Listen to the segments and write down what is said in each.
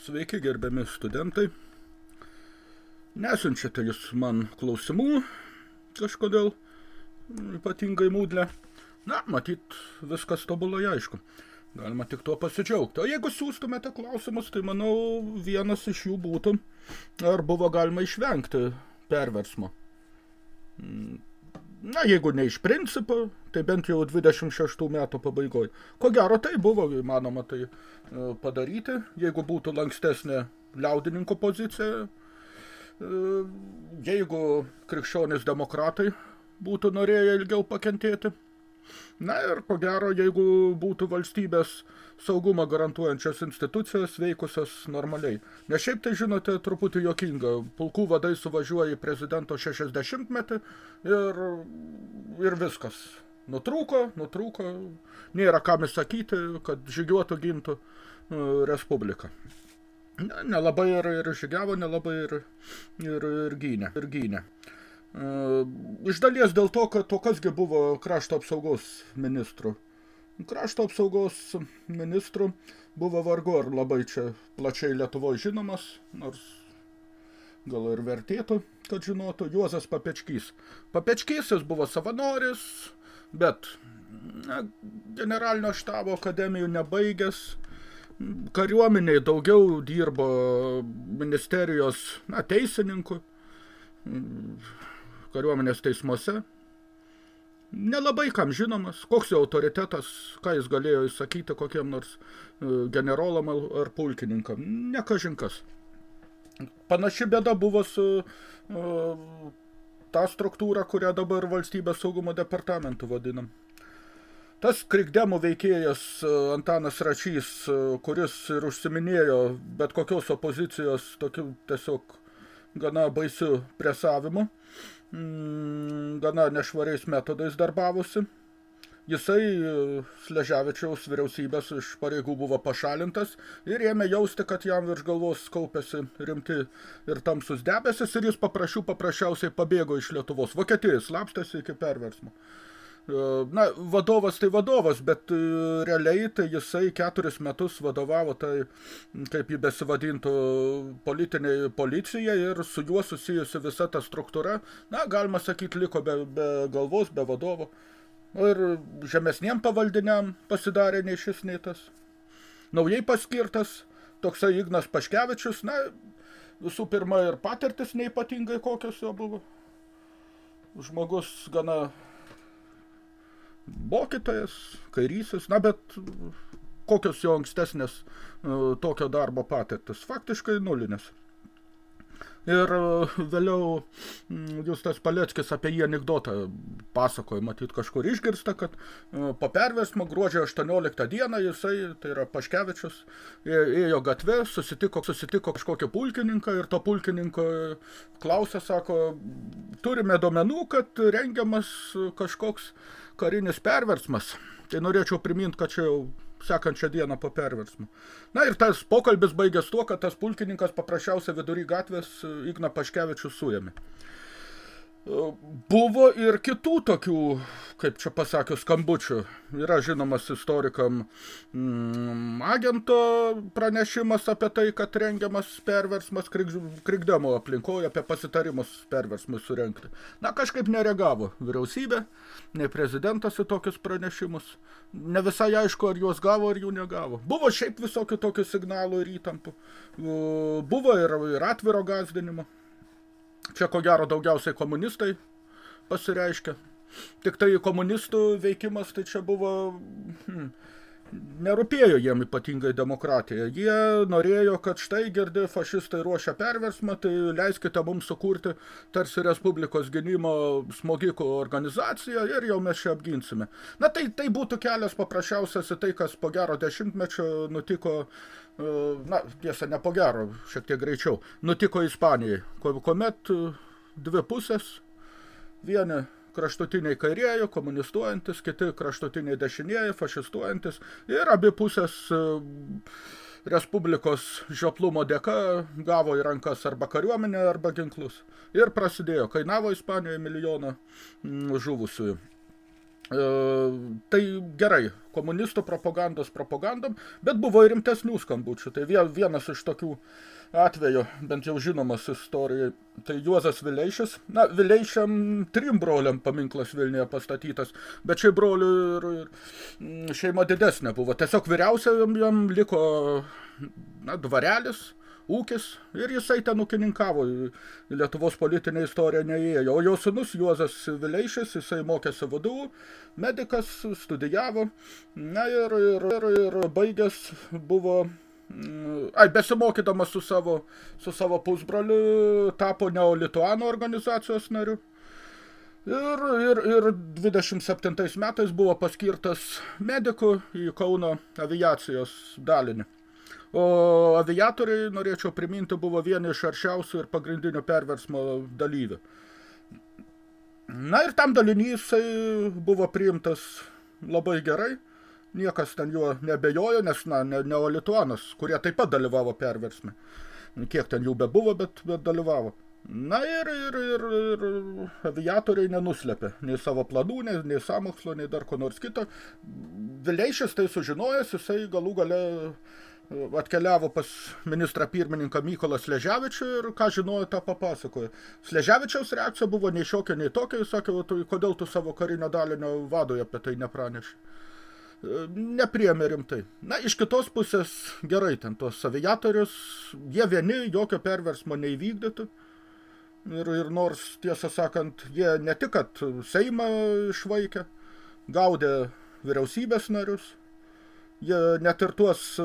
Sveiki, gerbiami studentai. Nesiunčiate jūs man klausimų kažkodėl, ypatingai mūdlę. Na, matyt, viskas tobulai aišku. Galima tik tuo pasidžiaugti. O jeigu siūstumėte klausimus, tai manau, vienas iš jų būtų, ar buvo galima išvengti perversmo. Na, jeigu ne iš principo, tai bent jau 26 metų pabaigoj. Ko gero, tai buvo įmanoma tai e, padaryti, jeigu būtų lankstesnė liaudininko pozicija, e, jeigu krikščionis demokratai būtų norėję ilgiau pakentėti. Na ir ko gero, jeigu būtų valstybės saugumą garantuojančios institucijos veikusios normaliai. Nes šiaip tai, žinote, truputį jokinga. Pulkų vadai suvažiuoja į prezidento 60 metį ir, ir viskas. Nutrūko, nutrūko, nėra kam įsakyti, kad žygiuotų gintų uh, Respubliką. Nelabai ir, ir žygiavo, nelabai ir, ir, ir gynė. Ir gynė. Iš dalies dėl to, kad to kasgi buvo krašto apsaugos ministru. Krašto apsaugos ministru buvo vargu ar labai čia plačiai Lietuvoje žinomas, nors gal ir vertėtų, kad žinotų, Juozas Papečkys. Papečkys jis buvo savanoris, bet na, generalinio štabo akademijų nebaigęs, kariuomeniai daugiau dirbo ministerijos na, teisininkų, kariuomenės teismuose. Nelabai kam žinomas, koks jo autoritetas, ką jis galėjo įsakyti kokiem nors e, generolam ar pulkininkam. Ne kažinkas. Panaši bėda buvo su uh, ta struktūra, kurią dabar valstybės saugumo departamentu vadinam. Tas krikdemų veikėjas e, Antanas Račys, kuris ir užsiminėjo bet kokios opozicijos tokiu tiesiog gana baisiu presavimu, mm, gana nešvariais metodais darbavosi. Jisai e, Sleževičiaus vyriausybės iš pareigų buvo pašalintas ir ėmė jausti, kad jam virš galvos kaupėsi rimti ir tamsus debesis ir jis paprašių paprasčiausiai pabėgo iš Lietuvos. Vokietijai slapstėsi iki perversmo. Na, vadovas tai vadovas, bet e, realiai tai jisai keturis metus vadovavo tai, kaip jį besivadintų, politiniai policijai ir su juo susijusi visa ta struktūra, na, galima sakyti, liko be, be galvos, be vadovo. Ir žemesniem pavaldiniam pasidarė nei šis, nei tas. Naujai paskirtas toksai Ignas Paškevičius, na, visų pirma ir patirtis neipatingai kokios jo buvo. Žmogus gana mokytojas, kairysis, na bet kokios jo ankstesnės uh, tokio darbo patirtis? Faktiškai nulinės. Ir uh, vėliau mm, Justas Paleckis apie jį anegdotą pasakoja, matyt, kažkur išgirsta, kad uh, po perversmo gruodžio 18 dieną jisai, tai yra Paškevičius, ėjo gatve, susitiko, susitiko kažkokį pulkininką ir to pulkininko klausė, sako, turime domenų, kad rengiamas kažkoks karinis perversmas, tai norėčiau priminti, kad čia jau sekančią dieną po perversmo. Na ir tas pokalbis baigės tuo, kad tas pulkininkas paprasčiausia vidury gatvės Igna Paškevičius suėmė. Buvo ir kitų tokių, kaip čia pasakius, skambučių. Yra žinomas istorikam mm, agento pranešimas apie tai, kad rengiamas perversmas krig, krikdemo aplinkoje, apie pasitarimus perversmui surenkti. Na, kažkaip nereagavo vyriausybė, nei prezidentas į tokius pranešimus. Ne visai aišku, ar juos gavo, ar jų negavo. Buvo šiaip visokių tokių signalų ir įtampų. Buvo ir, ir atviro gazdinimo. Čia ko gero daugiausiai komunistai pasireiškia. Tik tai komunistų veikimas tai čia buvo... Hmm, nerūpėjo jiem ypatingai demokratija. Jie norėjo, kad štai girdi fašistai ruošia perversmą, tai leiskite mums sukurti tarsi Respublikos gynimo smogikų organizaciją ir jau mes čia apginsime. Na tai, tai būtų kelias paprasčiausias į tai, kas po gero dešimtmečio nutiko, na tiesa, ne po gero, šiek tiek greičiau, nutiko Ispanijai, kuomet dvi pusės, vieni kraštutiniai kairieji, komunistuojantis, kiti kraštutiniai dešinieji, fašistuojantis ir abi pusės e, Respublikos žioplumo dėka gavo į rankas arba kariuomenę, arba ginklus. Ir prasidėjo, kainavo Ispanijoje milijoną žuvusiųjų. E, tai gerai, komunistų propagandos propagandom, bet buvo ir rimtesnių skambučių. Tai vienas iš tokių atveju, bent jau žinomas istorijai, tai Juozas Vileišis. Na, Vileišiam trim broliam paminklas Vilniuje pastatytas, bet šiai brolių ir, ir šeima didesnė buvo. Tiesiog vyriausiam jam liko na, dvarelis, ūkis ir jisai ten ūkininkavo. Lietuvos politinė istorija neįėjo. O jo sunus Juozas Vileišis, jisai mokėsi vadų, medikas, studijavo, na ir, ir, ir, ir baigęs buvo mm, Ai, besimokydamas su savo, su savo pusbroliu, tapo Neolituano organizacijos nariu. Ir, ir, ir 27 metais buvo paskirtas mediku į Kauno aviacijos dalinį. O aviatoriai, norėčiau priminti, buvo vieni iš aršiausių ir pagrindinių perversmo dalyvių. Na ir tam dalinys buvo priimtas labai gerai, niekas ten juo nebejojo, nes na, ne, neolituanas, kurie taip pat dalyvavo perversme. Kiek ten jų bebuvo, bet, bet dalyvavo. Na ir, ir, ir, ir aviatoriai nenuslėpė nei savo planų, nei, nei samokslo, nei dar ko nors kito. Vileišis tai sužinojęs, jisai galų gale atkeliavo pas ministrą pirmininką Mykolą Sleževičių ir ką žinojo, tą papasakojo. Sleževičiaus reakcija buvo nei šiokia, nei tokia, jis sakė, tu, kodėl tu savo karinio dalinio vadoje apie tai nepraneši. E, nepriėmė rimtai. Na, iš kitos pusės gerai ten tos aviatorius, jie vieni jokio perversmo neįvykdytų. Ir, ir nors, tiesą sakant, jie ne tik, kad Seimą išvaikė, gaudė vyriausybės narius, jie net ir tuos e,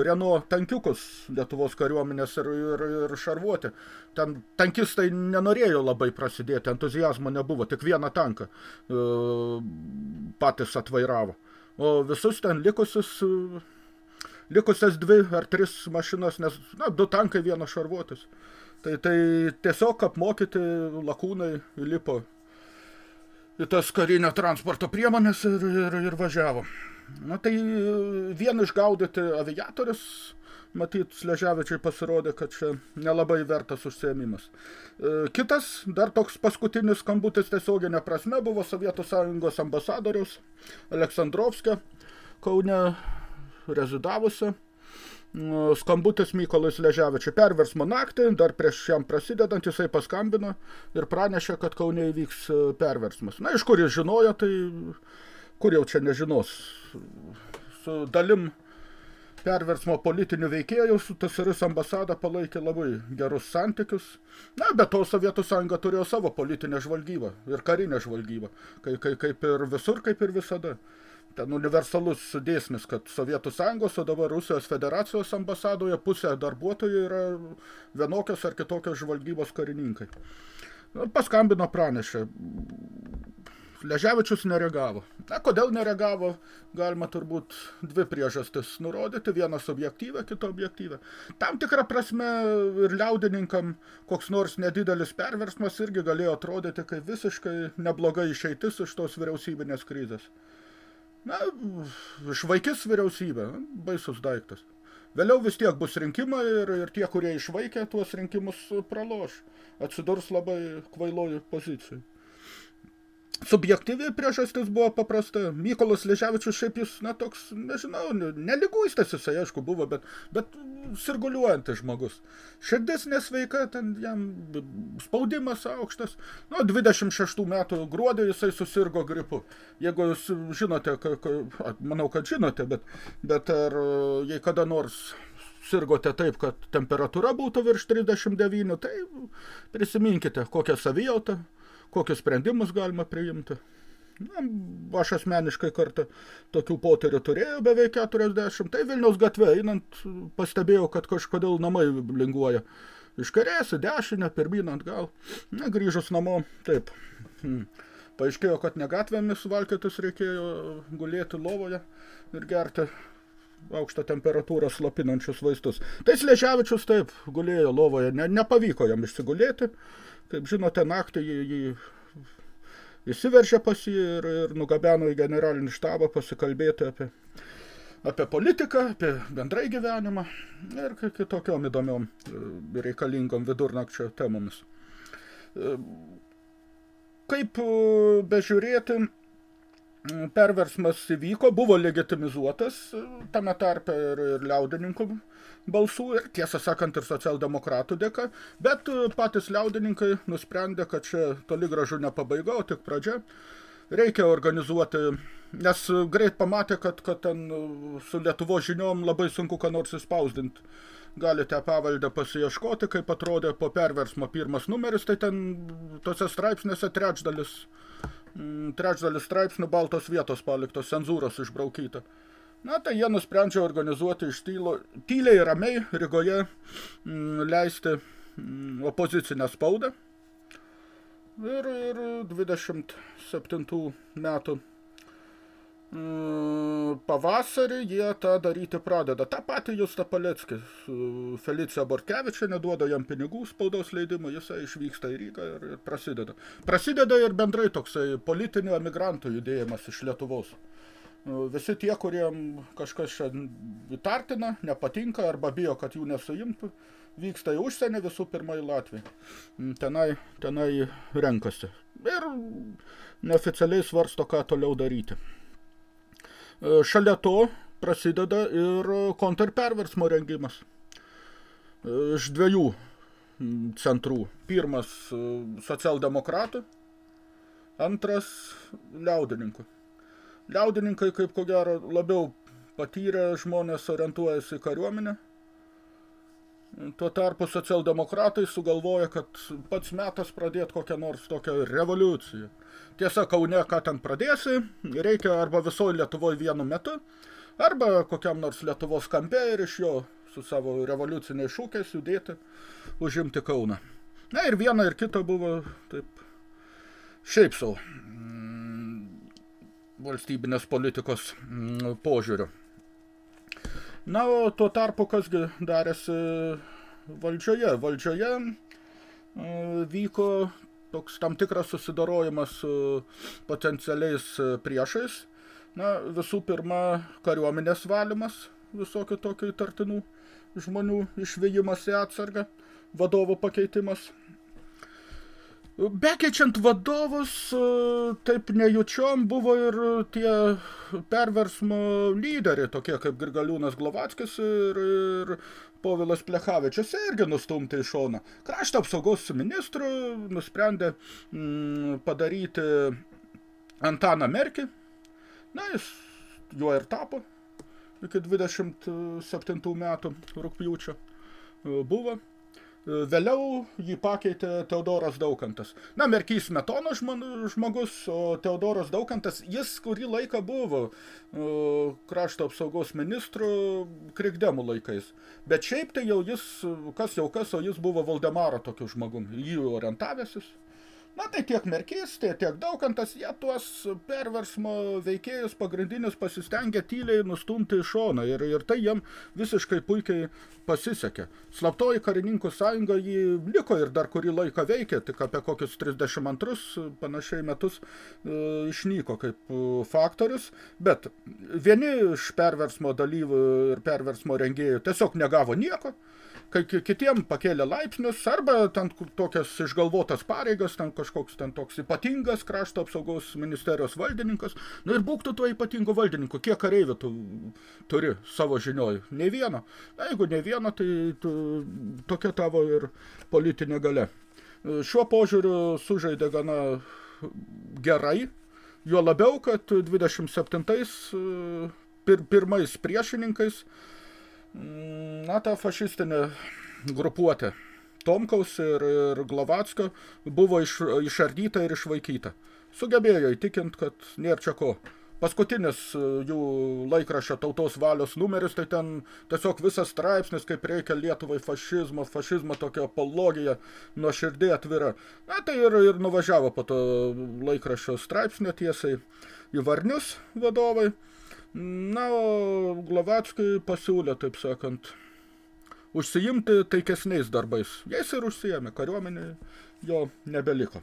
Renault tankiukus Lietuvos kariuomenės ir, ir, ir šarvuoti. Ten tankistai nenorėjo labai prasidėti, entuzijazmo nebuvo, tik vieną tanką e, patys atvairavo. O visus ten likusius, e, likusias dvi ar tris mašinas, nes, na, du tankai vienas šarvuotis. Tai, tai tiesiog apmokyti lakūnai lipo į tas karinio transporto priemonės ir, ir, ir važiavo. Na tai e, vien išgaudyti aviatorius, matyt, Sleževičiai pasirodė, kad čia nelabai vertas užsiėmimas. E, kitas, dar toks paskutinis skambutis tiesioginė prasme, buvo Sovietų Sąjungos ambasadorius Aleksandrovskio, Kaune rezidavusio. E, skambutis Mykolai Sleževičiai perversmo naktį, dar prieš jam prasidedant jisai paskambino ir pranešė, kad Kaune įvyks perversmas. Na, iš kur jis žinojo, tai kur jau čia nežinos, su dalim perversmo politinių veikėjų su TSRS ambasada palaikė labai gerus santykius. Na, bet to Sovietų sąjunga turėjo savo politinę žvalgybą ir karinę žvalgybą, kai, kai, kaip ir visur, kaip ir visada. Ten universalus dėsnis, kad Sovietų sąjungos, o dabar Rusijos federacijos ambasadoje pusė darbuotojų yra vienokios ar kitokios žvalgybos karininkai. Paskambino pranešė, Leževičius nereagavo. Na, kodėl nereagavo, galima turbūt dvi priežastis nurodyti, vieną subjektyvę, kitą objektyvę. Tam tikrą prasme ir liaudininkam koks nors nedidelis perversmas irgi galėjo atrodyti kaip visiškai nebloga išeitis iš tos vyriausybinės krizės. Na, išvaikis vyriausybė, baisus daiktas. Vėliau vis tiek bus rinkimai ir, ir tie, kurie išvaikė tuos rinkimus, praloš. Atsidurs labai kvailojų pozicijai. Subjektyvi priežastis buvo paprasta. Mykolas Leževičius šiaip jis, na, toks, nežinau, neliguistas jisai, aišku, buvo, bet, bet sirguliuojantis žmogus. Širdis nesveika, ten jam spaudimas aukštas. Nu, 26 metų gruodį jisai susirgo gripu. Jeigu jūs žinote, ka, ka, manau, kad žinote, bet, bet ar jei kada nors sirgote taip, kad temperatūra būtų virš 39, tai prisiminkite, kokią savijautą kokius sprendimus galima priimti. Na, aš asmeniškai kartą tokių poterių turėjau beveik 40. Tai Vilniaus gatve einant pastebėjau, kad kažkodėl namai linguoja. Iš kairės į dešinę, pirmyn atgal. Na, grįžus namo, taip. Hmm. Paaiškėjo, kad ne gatvėmis valkytis reikėjo gulėti lovoje ir gerti aukštą temperatūrą slopinančius vaistus. Tai Sleževičius taip gulėjo lovoje, ne, nepavyko jam išsigulėti. Kaip žinote, naktį jį, jį įsiveržė pas jį ir, ir nugabeno į generalinį štabą pasikalbėti apie, apie politiką, apie bendrai gyvenimą ir kitokiom įdomiom e, reikalingom vidurnakčio temomis. E, kaip e, bežiūrėti, perversmas įvyko, buvo legitimizuotas tame tarpe ir, ir liaudininkų balsų ir tiesą sakant ir socialdemokratų dėka, bet patys liaudininkai nusprendė, kad čia toli gražu ne pabaiga, o tik pradžia. Reikia organizuoti, nes greit pamatė, kad, kad ten su Lietuvo žiniom labai sunku ką nors įspausdinti. Galite pavaldę pasieškoti, kaip atrodė po perversmo pirmas numeris, tai ten tose straipsnėse trečdalis Mm, trečdalis straipsnių baltos vietos paliktos, cenzūros išbraukyta. Na, tai jie nusprendžia organizuoti iš tylo, tyliai ramiai Rygoje m, mm, leisti m, mm, opozicinę spaudą. Ir, ir 27 metų Mm, pavasarį jie tą daryti pradeda. Ta pati Justa Paleckis, Felicija Borkevičia neduoda jam pinigų spaudos leidimą, jisai išvyksta į Rygą ir, ir prasideda. Prasideda ir bendrai toksai politinių emigrantų judėjimas iš Lietuvos. Mm, visi tie, kuriem kažkas čia įtartina, nepatinka arba bijo, kad jų nesuimtų, vyksta į užsienį visų pirma į Latviją. Mm, tenai, tenai renkasi. Ir neoficialiai svarsto, ką toliau daryti. E, šalia to prasideda ir kontrperversmo rengimas e, iš dviejų centrų. Pirmas e, socialdemokratų, antras liaudininkų. Liaudininkai, kaip ko gero, labiau patyrę žmonės orientuojasi į kariuomenę, Tuo tarpu socialdemokratai sugalvoja, kad pats metas pradėti kokią nors tokią revoliuciją. Tiesa, Kaune, ką ten pradėsi, reikia arba visoje Lietuvoje vienu metu, arba kokiam nors Lietuvos kampe ir iš jo su savo revoliuciniais šūkiais judėti, užimti Kauną. Na ir viena ir kita buvo taip šiaip mm, valstybinės politikos mm, požiūriu. Na, o tuo tarpu, kasgi darėsi valdžioje. Valdžioje e, vyko toks tam tikras susidarojimas su potencialiais priešais. Na, visų pirma, kariuomenės valymas, visokių tokių įtartinų žmonių išvėjimas į atsargą, vadovo pakeitimas. Bekeičiant vadovus, e, taip nejučiom buvo ir tie perversmo lyderiai, tokie kaip Grigaliūnas Glovackis ir, ir Povilas Plechavičius, irgi nustumti į šoną. Krašto apsaugos ministru nusprendė mm, padaryti Antaną Merkį. Na, jis juo ir tapo iki 27 metų rūpjūčio buvo. Vėliau jį pakeitė Teodoras Daukantas. Na, Merkys Smetono žmogus, o Teodoras Daukantas, jis kurį laiką buvo krašto apsaugos ministru krikdemų laikais. Bet šiaip tai jau jis, kas jau kas, o jis buvo Valdemaro tokiu žmogum, jį orientavęsis. Na tai tiek Merkys, tai tiek Daukantas, jie tuos perversmo veikėjus pagrindinius pasistengė tyliai nustumti į šoną ir, ir tai jiem visiškai puikiai pasisekė. Slaptoji karininkų sąjunga jį liko ir dar kurį laiką veikė, tik apie kokius 32 panašiai metus e, išnyko kaip faktorius, bet vieni iš perversmo dalyvių ir perversmo rengėjų tiesiog negavo nieko, kai kitiem pakėlė laipsnius, arba ten tokias išgalvotas pareigas, ten kažkoks ten toks ypatingas krašto apsaugos ministerijos valdininkas, nu ir būk tu tuo ypatingu valdininku, kiek kareivių tu turi savo žinioj, ne vieno, na jeigu ne vieno, tai tu, tokia tavo ir politinė gale. Šiuo požiūriu sužaidė gana gerai, juo labiau, kad 27-ais pir pirmais priešininkais na, ta fašistinė grupuotė Tomkaus ir, ir Glovatskio buvo iš, išardyta ir išvaikyta. Sugebėjo įtikint, kad nėra čia ko. Paskutinis e, jų laikraščio tautos valios numeris, tai ten tiesiog visas straipsnis, kaip reikia Lietuvai fašizmo, fašizmo tokia apologija, nuo širdė atvira. Na, tai ir, ir nuvažiavo po to laikraščio straipsnio tiesiai į Varnius vadovai. Na, o Glovatskui pasiūlė, taip sakant, užsiimti taikesniais darbais. Jais ir užsiėmė, kariuomenė jo nebeliko.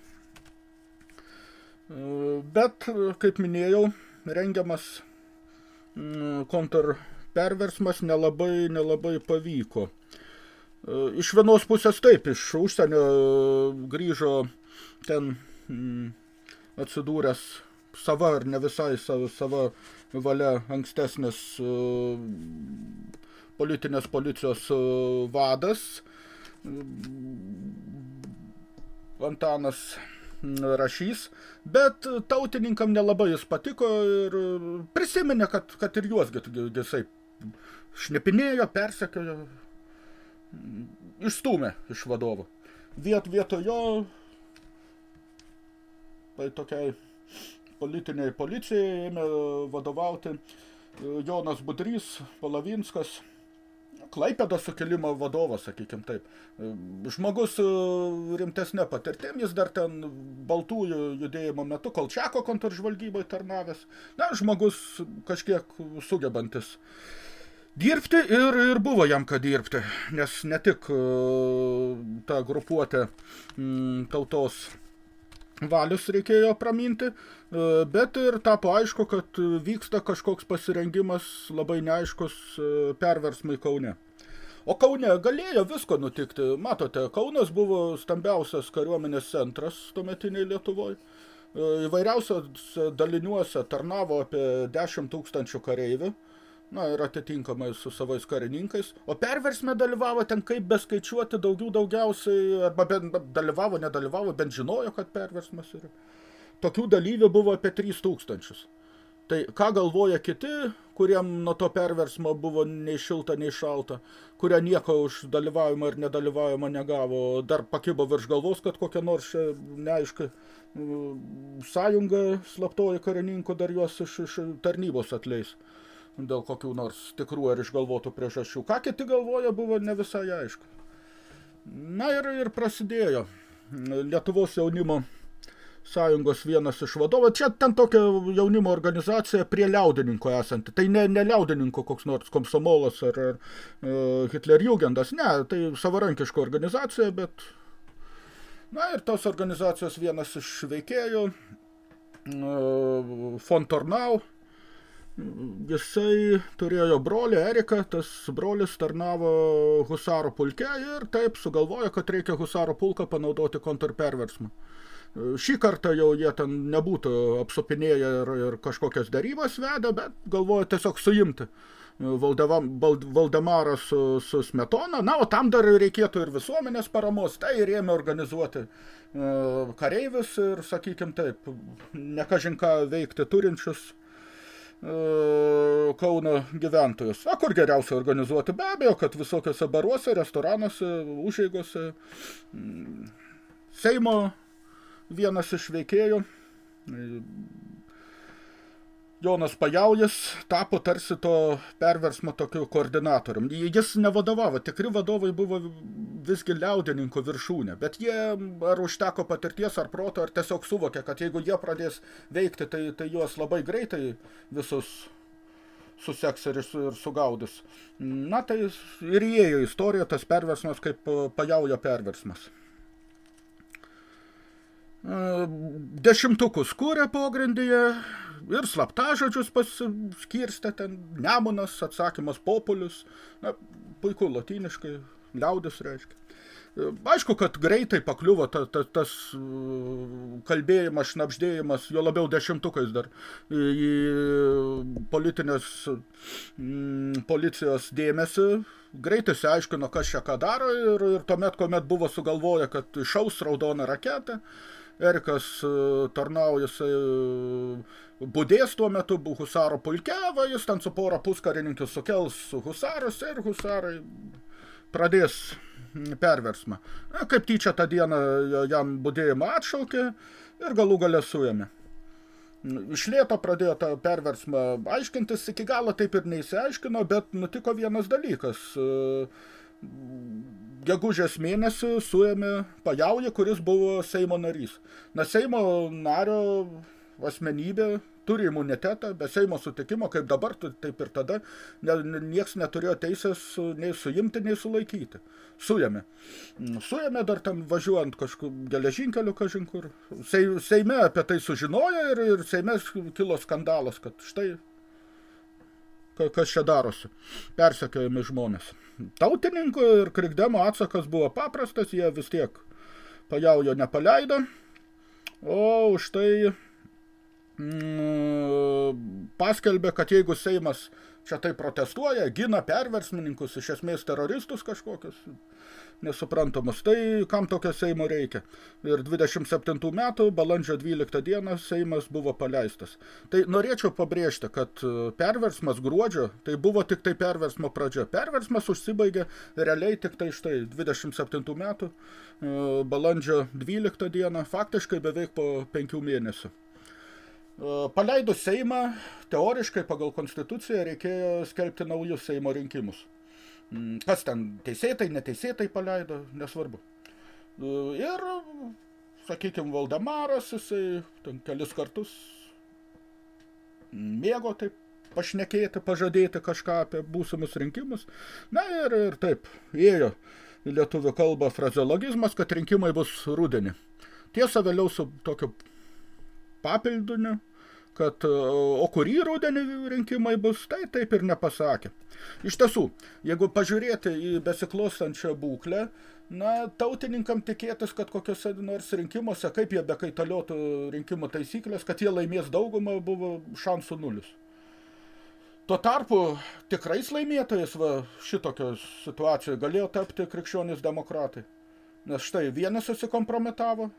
Bet, kaip minėjau, rengiamas mm, kontrperversmas nelabai, nelabai pavyko. Iš vienos pusės taip, iš užsienio grįžo ten mm, atsidūręs sava ar ne visai sava, sava valia ankstesnis uh, politinės policijos uh, vadas Antanas rašys, bet tautininkam nelabai jis patiko ir prisiminė, kad, kad ir juos jisai šnepinėjo, persekiojo, išstūmė iš vadovo. Viet vieto jo tai tokiai politiniai policijai ėmė vadovauti Jonas Budrys, Palavinskas, Klaipėdos sukilimo vadovas, sakykim taip. Žmogus rimtesnė patirtim, jis dar ten baltųjų judėjimo metu Kolčiako kontržvalgybai tarnavęs. Na, žmogus kažkiek sugebantis dirbti ir, ir buvo jam ką dirbti, nes ne tik ta grupuotė tautos valius reikėjo praminti, bet ir tapo aišku, kad vyksta kažkoks pasirengimas labai neaiškus perversmai Kaune. O Kaune galėjo visko nutikti. Matote, Kaunas buvo stambiausias kariuomenės centras tuometiniai Lietuvoje. Įvairiausios daliniuose tarnavo apie 10 tūkstančių kareivių, na ir atitinkamai su savais karininkais, o perversme dalyvavo ten kaip beskaičiuoti daugiau daugiausiai, arba bent dalyvavo, nedalyvavo, bent žinojo, kad perversmas yra. Tokių dalyvių buvo apie 3 tūkstančius. Tai ką galvoja kiti, kuriem nuo to perversmo buvo nei šilta, nei šalta, kurie nieko už dalyvavimą ir nedalyvavimą negavo, dar pakibo virš galvos, kad kokia nors neaiški sąjunga slaptoji karininkų dar juos iš, iš tarnybos atleis dėl kokių nors tikrų ar išgalvotų priežasčių. Ką kiti galvoja, buvo ne visai aišku. Na ir, ir prasidėjo Lietuvos jaunimo sąjungos vienas iš vadovų. Čia ten tokia jaunimo organizacija prie liaudininko esanti. Tai ne, ne liaudininko koks nors komsomolas ar, ar uh, Hitlerjugendas, ne, tai savarankiška organizacija, bet... Na ir tos organizacijos vienas iš veikėjų, uh, Fontornau, jisai turėjo brolį Eriką, tas brolis tarnavo husaro pulke ir taip sugalvojo, kad reikia husaro pulką panaudoti kontrperversmą. Šį kartą jau jie ten nebūtų apsupinėję ir, ir kažkokias darybas vedę, bet galvojo tiesiog suimti Valdemarą su, su Smetona. Na, o tam dar reikėtų ir visuomenės paramos, tai ir ėmė organizuoti uh, kareivius ir, sakykim taip, nekažinką veikti turinčius Kauno gyventojus. A, kur geriausia organizuoti? Be abejo, kad visokiose baruose, restoranuose, užeigose, mm, Seimo vienas iš veikėjų, Jonas Pajaujas, tapo tarsi to perversmo tokiu koordinatorium. Jis nevadovavo, tikri vadovai buvo visgi liaudininkų viršūnė, bet jie ar užteko patirties, ar proto, ar tiesiog suvokė, kad jeigu jie pradės veikti, tai, tai juos labai greitai visus suseks ir, ir sugaudys. Na, tai ir įėjo istorija tas perversmas kaip pajaujo perversmas dešimtukus kūrė pogrindyje ir slaptažodžius paskirstė ten nemunas, atsakymas populius, na, puiku lotyniškai, liaudis reiškia. Aišku, kad greitai pakliuvo ta, ta, tas kalbėjimas, šnapždėjimas, jo labiau dešimtukais dar į politinės policijos dėmesį. Greitai aiškino, kas čia ką daro ir, ir tuomet, kuomet buvo sugalvoję, kad išaus raudoną raketą, Erikas e, tarnauja, jisai e, budės tuo metu, husaro pulke, va, jis ten su pora puskarininkų sukels husarus ir husarai pradės perversmą. Na, kaip tyčia tą dieną jam budėjimą atšaukė ir galų galę suėmė. Iš lėto pradėjo tą perversmą aiškintis, iki galo taip ir neįsiaiškino, bet nutiko vienas dalykas e, gegužės mėnesį suėmė Pajaują, kuris buvo Seimo narys. Na, Seimo nario asmenybė turi imunitetą, be Seimo sutikimo, kaip dabar, taip ir tada, ne, nieks neturėjo teisės nei suimti, nei sulaikyti. Suėmė. Suėmė dar tam važiuojant kažkur geležinkeliu kažin kur. Seime apie tai sužinojo ir, ir Seime kilo skandalas, kad štai kas čia darosi. Persekiojami žmonės. Tautininkų ir krikdemo atsakas buvo paprastas, jie vis tiek pajaujo nepaleido, o už tai mm, paskelbė, kad jeigu Seimas čia tai protestuoja, gina perversmininkus, iš esmės teroristus kažkokius, nesuprantamus, tai kam tokio Seimo reikia. Ir 27 metų, balandžio 12 dieną, Seimas buvo paleistas. Tai norėčiau pabrėžti, kad e, perversmas gruodžio, tai buvo tik tai perversmo pradžia. Perversmas užsibaigė realiai tik tai štai 27 metų, e, balandžio 12 dieną, faktiškai beveik po penkių mėnesių. E, paleidus Seimą, teoriškai pagal konstituciją reikėjo skelbti naujus Seimo rinkimus. Mm, kas ten teisėtai, neteisėtai paleido, nesvarbu. E, ir, sakykime, Valdemaras, jisai ten kelis kartus mėgo taip pašnekėti, pažadėti kažką apie būsimus rinkimus. Na ir, ir taip, ėjo į lietuvių kalbą frazeologizmas, kad rinkimai bus rudenį. Tiesa, vėliau su tokiu papildiniu, kad o kurį rudenį rinkimai bus, tai taip ir nepasakė. Iš tiesų, jeigu pažiūrėti į besiklostančią būklę, na, tautininkam tikėtis, kad kokiuose nors rinkimuose, kaip jie bekaitaliotų rinkimų taisyklės, kad jie laimės daugumą, buvo šansų nulis. Tuo tarpu tikrais laimėtojais va, šitokios situacijoje galėjo tapti krikščionys demokratai. Nes štai vienas susikompromitavo,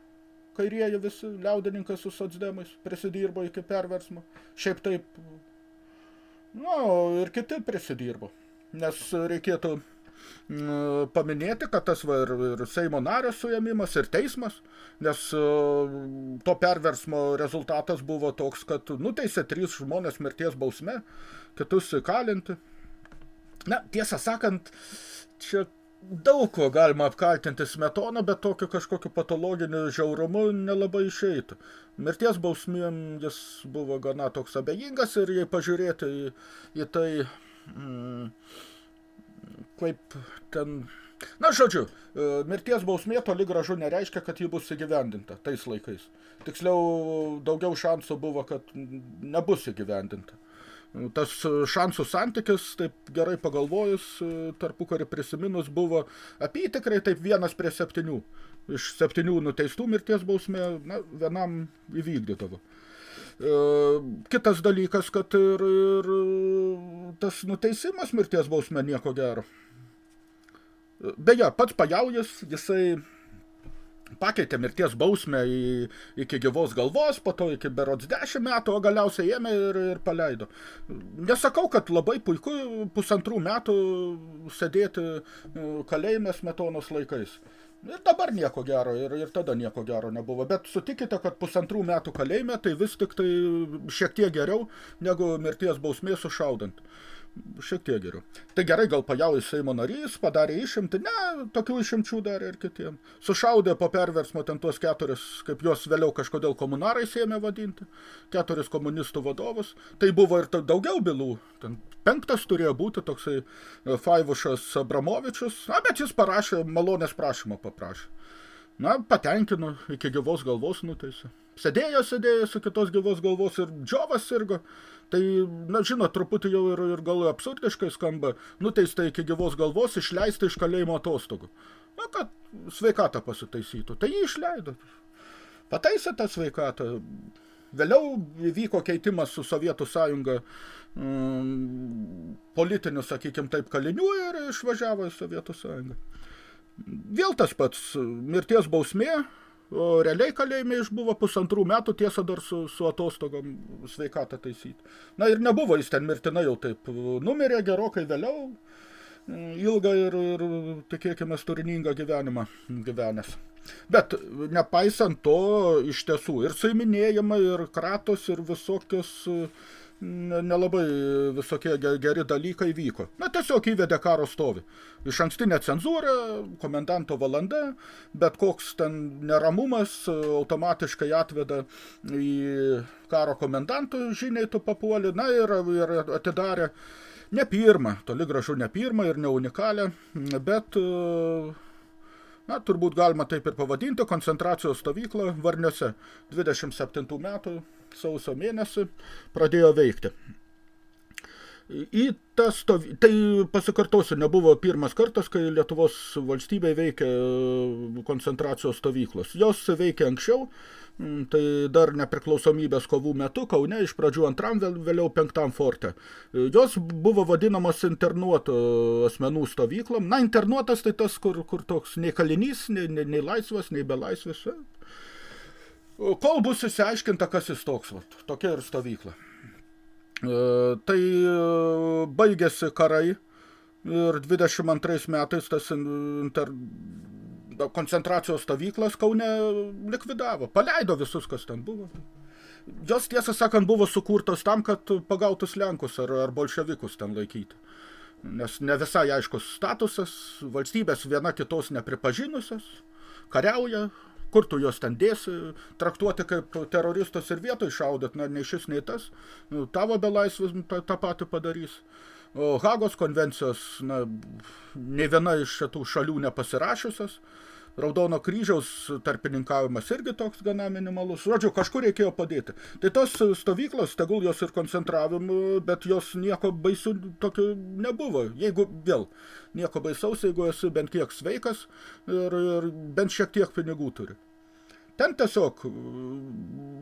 kairieji visi liaudininkai su socdemais prisidirbo iki perversmo. Šiaip taip, nu, ir kiti prisidirbo. Nes reikėtų mm, paminėti, kad tas va, ir, ir Seimo narės suėmimas, ir teismas, nes to perversmo rezultatas buvo toks, kad nuteisė trys žmonės mirties bausme, kitus įkalinti. Na, tiesą sakant, čia daug ko galima apkaltinti smetoną, bet tokio kažkokio patologiniu žiaurumu nelabai išeitų. Mirties bausmėm jis buvo gana toks abejingas ir jei pažiūrėti į, į tai, mm, kaip ten... Na, žodžiu, e, mirties bausmė toli gražu nereiškia, kad ji bus įgyvendinta tais laikais. Tiksliau, daugiau šansų buvo, kad nebus įgyvendinta. Tas šansų santykis, taip gerai pagalvojus, tarpukarį prisiminus, buvo apytikrai taip vienas prie septynių. Iš septynių nuteistų mirties bausmė, na, vienam įvykdytavo. E, kitas dalykas, kad ir, ir tas nuteisimas mirties bausmė nieko gero. Beje, pats pajaujas, jisai pakeitė mirties bausmę į, iki gyvos galvos, po to iki berods 10 metų, o galiausiai ėmė ir, ir paleido. Nesakau, kad labai puiku pusantrų metų sėdėti e, kalėjime smetonos laikais. Ir dabar nieko gero, ir, ir tada nieko gero nebuvo. Bet sutikite, kad pusantrų metų kalėjime tai vis tik tai šiek tiek geriau negu mirties bausmė sušaudant šiek tiek geriau. Tai gerai, gal pajaujas Seimo narys, padarė išimti, ne, tokių išimčių darė ir kitiem. Sušaudė po perversmo ten tuos keturis, kaip juos vėliau kažkodėl komunarai sėmė vadinti, keturis komunistų vadovus. Tai buvo ir daugiau bylų, ten penktas turėjo būti toksai e, Faivušas Abramovičius, na, bet jis parašė, malonės prašymą paprašė. Na, patenkino, iki gyvos galvos nuteisė. Sėdėjo, sėdėjo su kitos gyvos galvos ir džiovas sirgo. Tai, na, žinot, truputį jau ir, ir gal absurdiškai skamba, nuteista iki gyvos galvos, išleista iš kalėjimo atostogų. Na, kad sveikatą pasitaisytų. Tai jį išleido. Pataisė tą sveikatą. Vėliau vyko keitimas su Sovietų sąjunga um, politinių, sakykime taip, kalinių ir išvažiavo į Sovietų sąjungą. Vėl tas pats mirties bausmė, O realiai kalėjime išbuvo pusantrų metų, tiesa dar su, su atostogom sveikatą taisyti. Na ir nebuvo jis ten mirtina jau taip. Numirė gerokai vėliau, ilgą ir, ir tikėkime, turiningą gyvenimą gyvenęs. Bet nepaisant to, iš tiesų, ir suiminėjimai, ir kratos, ir visokios uh, nelabai visokie geri dalykai vyko. Na, tiesiog įvedė karo stovį. Iš ankstinė cenzūra, komendanto valanda, bet koks ten neramumas automatiškai atveda į karo komendantų žiniai tu papuoli, na ir, ir atidarė ne pirmą, toli gražu ne pirmą ir ne unikalią, bet na, turbūt galima taip ir pavadinti, koncentracijos stovyklą Varniuose 27 metų sausio mėnesį pradėjo veikti. į tą stovy... Tai pasikartosiu, nebuvo pirmas kartas, kai Lietuvos valstybė veikia koncentracijos stovyklos. Jos veikia anksčiau, tai dar nepriklausomybės kovų metu, Kaune iš pradžių antram, vėliau penktam forte. Jos buvo vadinamos internuoto asmenų stovyklom. Na, internuotas tai tas, kur, kur toks nei kalinys, nei, nei, nei laisvas, nei belaisvas. Kol bus įsiaiškinta, kas jis toks, vat, tokia ir stovykla. E, tai e, baigėsi karai ir 22 metais tas inter, koncentracijos stovyklas Kaune likvidavo, paleido visus, kas ten buvo. Jos, tiesą sakant, buvo sukurtos tam, kad pagautus Lenkus ar, ar bolševikus ten laikyti. Nes ne visai aiškus statusas, valstybės viena kitos nepripažinusios, kariauja, kur tu juos ten dėsi, traktuoti kaip teroristus ir vietoj šaudyt, na, nei šis, nei tas, nu, tavo belaisvis tą, tą patį padarys. O Hagos konvencijos, na, ne viena iš šitų šalių nepasirašiusios, Raudono kryžiaus tarpininkavimas irgi toks gana minimalus. Žodžiu, kažkur reikėjo padėti. Tai tos stovyklos, tegul jos ir koncentravim, bet jos nieko baisių tokių nebuvo. Jeigu vėl nieko baisaus, jeigu esi bent kiek sveikas ir, ir bent šiek tiek pinigų turi. Ten tiesiog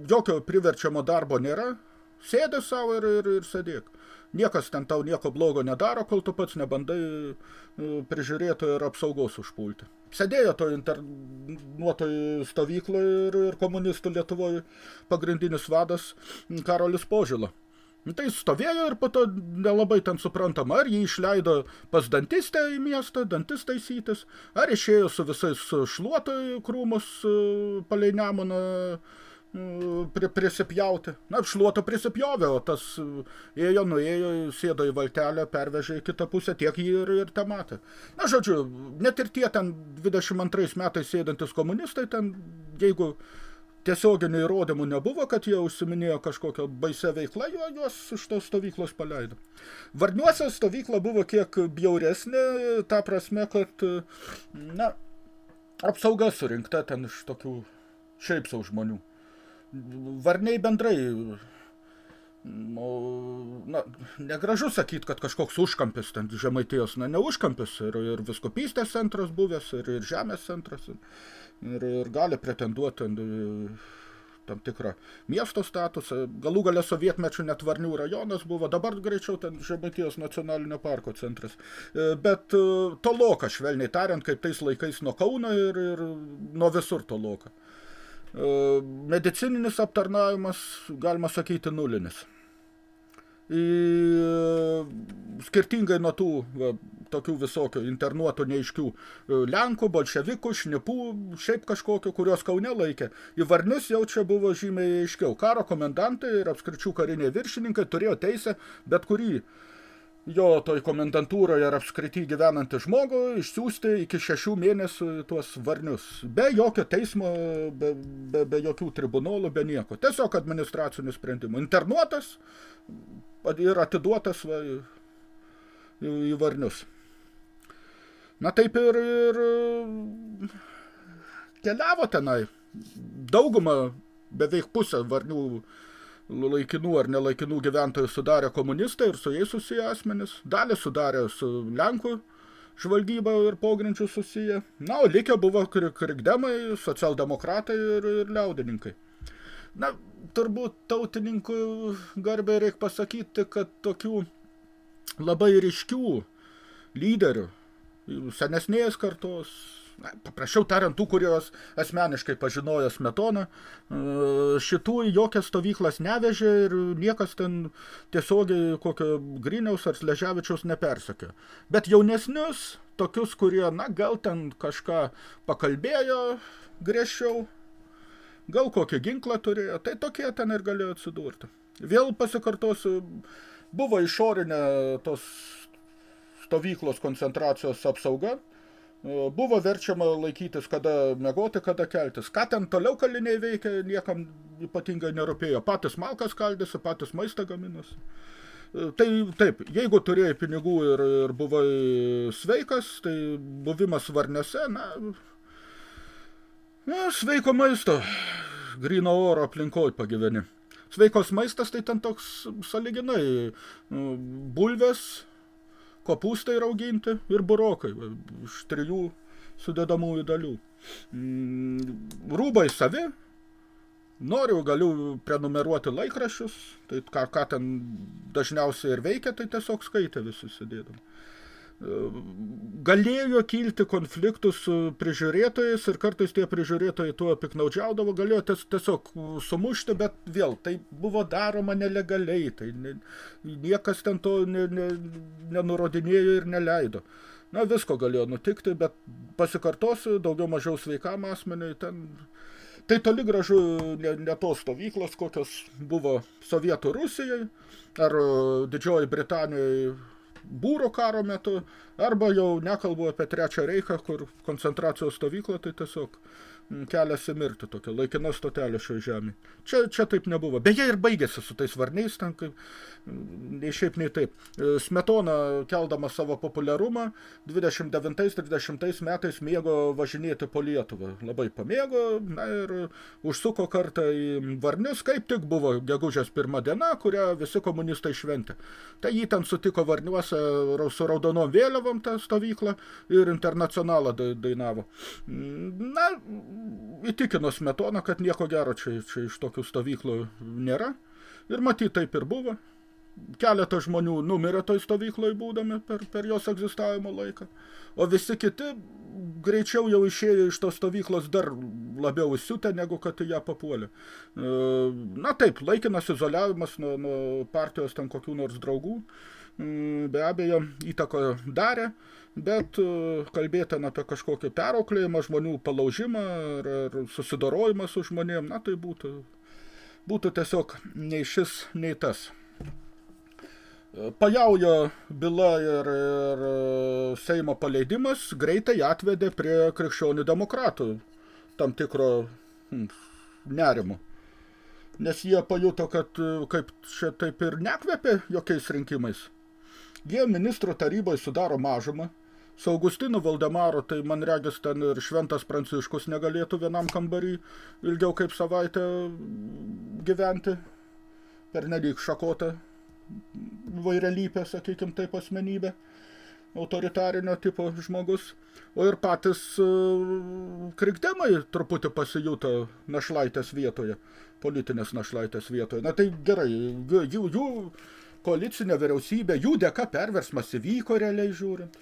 jokio priverčiamo darbo nėra, sėdė savo ir, ir, ir sėdėk. Niekas ten tau nieko blogo nedaro, kol tu pats nebandai nu, prižiūrėto ir apsaugos užpulti. Sėdėjo to internuotoj stovykloje ir, ir komunistų Lietuvoje pagrindinis vadas Karolis Požila. Nu, tai stovėjo ir po to nelabai ten suprantama, ar jį išleido pas dantistę į miestą, dantis taisytis, ar išėjo su visais šluotojų krūmus palei Nemuną, pri, prisipjauti. Na, šluoto prisipjovė, o tas ėjo, nuėjo, sėdo į valtelę, pervežė į kitą pusę, tiek jį ir, ir te matė. Na, žodžiu, net ir tie ten 22 metais sėdantis komunistai, ten, jeigu tiesioginių įrodymų nebuvo, kad jie užsiminėjo kažkokią baisę veiklą, jo, juos iš tos stovyklos paleido. Varniuose stovykla buvo kiek bjauresnė, ta prasme, kad, na, apsauga surinkta ten iš tokių šiaip sau žmonių varniai bendrai nu, na, negražu sakyt, kad kažkoks užkampis ten žemaitijos, na, ne užkampis, ir, ir viskupystės centras buvęs, ir, ir žemės centras, ir, ir gali pretenduoti tam tikrą miesto statusą. Galų galę sovietmečių net Varnių rajonas buvo, dabar greičiau ten Žemaitijos nacionalinio parko centras. E, bet e, toloka, švelniai tariant, kaip tais laikais nuo Kauno ir, ir nuo visur toloka. E, medicininis aptarnavimas, galima sakyti, nulinis. Į, skirtingai nuo tų va, tokių visokių internuotų neiškių e, Lenkų, bolševikų, šnipų, šiaip kažkokių, kurios Kaune laikė. Į Varnius jau čia buvo žymiai aiškiau. Karo komendantai ir apskričių kariniai viršininkai turėjo teisę bet kurį uh, jo toj komendantūroje ar apskrity gyvenantį žmogų išsiųsti iki šešių mėnesių tuos varnius. Be jokio teismo, be, be, be jokių tribunolų, be nieko. Tiesiog administracinių sprendimų. Internuotas ir atiduotas va, į, į varnius. Na taip ir, ir keliavo tenai. Dauguma, beveik pusę varnių laikinų ar nelaikinų gyventojų sudarė komunistai ir su jais susiję asmenys, dalį sudarė su Lenkų žvalgyba ir pogrindžių susiję. Na, o likę buvo krikdemai, socialdemokratai ir, ir liaudininkai. Na, turbūt tautininkų garbė reikia pasakyti, kad tokių labai ryškių lyderių, senesnės kartos, na, paprasčiau tariant, tų, kurios asmeniškai pažinojo Smetoną, e, šitų į jokias stovyklas nevežė ir niekas ten tiesiogiai kokio Griniaus ar Sleževičiaus nepersakė. Bet jaunesnius, tokius, kurie, na, gal ten kažką pakalbėjo griežčiau, gal kokį ginklą turėjo, tai tokie ten ir galėjo atsidurti. Vėl pasikartosiu, buvo išorinė tos stovyklos koncentracijos apsauga, buvo verčiama laikytis, kada megoti, kada keltis. Ką ten toliau kaliniai veikia, niekam ypatingai nerūpėjo. Patys malkas kaldėsi, patys maistą gaminasi. Tai taip, jeigu turėjai pinigų ir, ir buvai sveikas, tai buvimas varnėse, na, na sveiko maisto, grino oro aplinkoj pagyveni. Sveikos maistas tai ten toks saliginai bulvės, kopūstai rauginti ir burokai iš trijų sudedamųjų dalių. Mm, rūbai savi, noriu, galiu prenumeruoti laikraščius, tai ką, ką ten dažniausiai ir veikia, tai tiesiog skaitė visi sėdėdami galėjo kilti konfliktų su prižiūrėtojais ir kartais tie prižiūrėtojai tuo piknaudžiaudavo, galėjo tiesiog sumušti, bet vėl tai buvo daroma nelegaliai, tai niekas ten to ne, ne, nenurodinėjo ir neleido. Na, visko galėjo nutikti, bet pasikartosiu, daugiau mažiau sveikam asmeniui ten... Tai toli gražu ne, ne tos stovyklos, kokios buvo Sovietų Rusijai ar Didžioji Britanijoje būro karo metu, arba jau nekalbu apie trečią reiką, kur koncentracijos stovykla, tai tiesiog kelias į mirtį tokia, laikina stotelė šioje žemėje. Čia, čia taip nebuvo. Beje, ir baigėsi su tais varniais, ten kaip, nei šiaip, nei taip. E, Smetona, keldama savo populiarumą, 29-30 metais mėgo važinėti po Lietuvą. Labai pamėgo, na ir užsuko kartą į varnius, kaip tik buvo gegužės pirma diena, kurią visi komunistai šventė. Tai jį ten sutiko varniuose su raudonom vėliavom tą stovyklą ir internacionalą dainavo. Na, įtikino Smetoną, kad nieko gero čia, čia iš tokių stovyklų nėra. Ir matyt, taip ir buvo. Keletą žmonių numirė toj stovykloje būdami per, per jos egzistavimo laiką. O visi kiti greičiau jau išėjo iš tos stovyklos dar labiau įsiutę, negu kad ją papuolė. E, na taip, laikinas izoliavimas nuo, nuo partijos ten kokių nors draugų be abejo įtako darė, bet e, kalbėti apie kažkokį perauklėjimą, žmonių palaužimą ar, ar susidorojimą su žmonėm, na tai būtų, būtų tiesiog nei šis, nei tas. E, pajaujo byla ir, ir e, Seimo paleidimas greitai atvedė prie krikščionių demokratų tam tikro hm, nerimo. Nes jie pajuto, kad kaip čia taip ir nekvepė jokiais rinkimais. Jie ministrų tarybai sudaro mažumą, Su Augustinu Valdemaru, tai man regis ten ir Šventas Pranciškus negalėtų vienam kambarį ilgiau kaip savaitę gyventi. Per nelyg šakotą vairelypę, sakykim, taip asmenybę autoritarinio tipo žmogus. O ir patys uh, krikdemai truputį pasijuto našlaitės vietoje, politinės našlaitės vietoje. Na tai gerai, jų, jų koalicinė vyriausybė, jų dėka perversmas įvyko realiai žiūrint.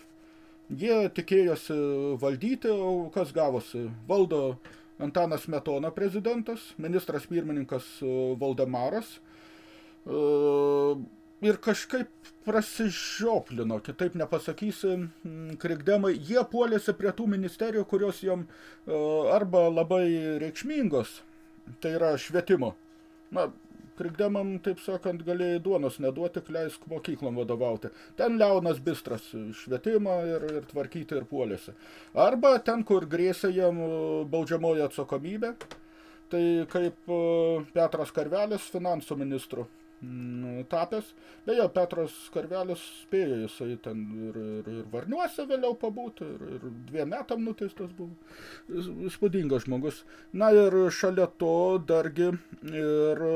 Jie tikėjosi valdyti, o kas gavosi? Valdo Antanas Smetona prezidentas, ministras pirmininkas e, Valdemaras. E, ir kažkaip prasižioplino, kitaip nepasakysi, krikdemai, jie puolėsi prie tų ministerijų, kurios jom e, arba labai reikšmingos, tai yra švietimo. Na, krikdemam, taip sakant, galėjai duonos neduoti, leisk mokyklom vadovauti. Ten Leonas Bistras švietimą ir, ir tvarkyti ir puolėsi. Arba ten, kur grėsė jam e, baudžiamoji atsakomybė, tai kaip e, Petras Karvelis finansų ministru tapęs. Beje, Petras Karvelis spėjo jisai ten ir, ir, ir Varniuose vėliau pabūti, ir, ir dviem metam nuteistas buvo. Įspūdingas žmogus. Na ir šalia to dargi ir e,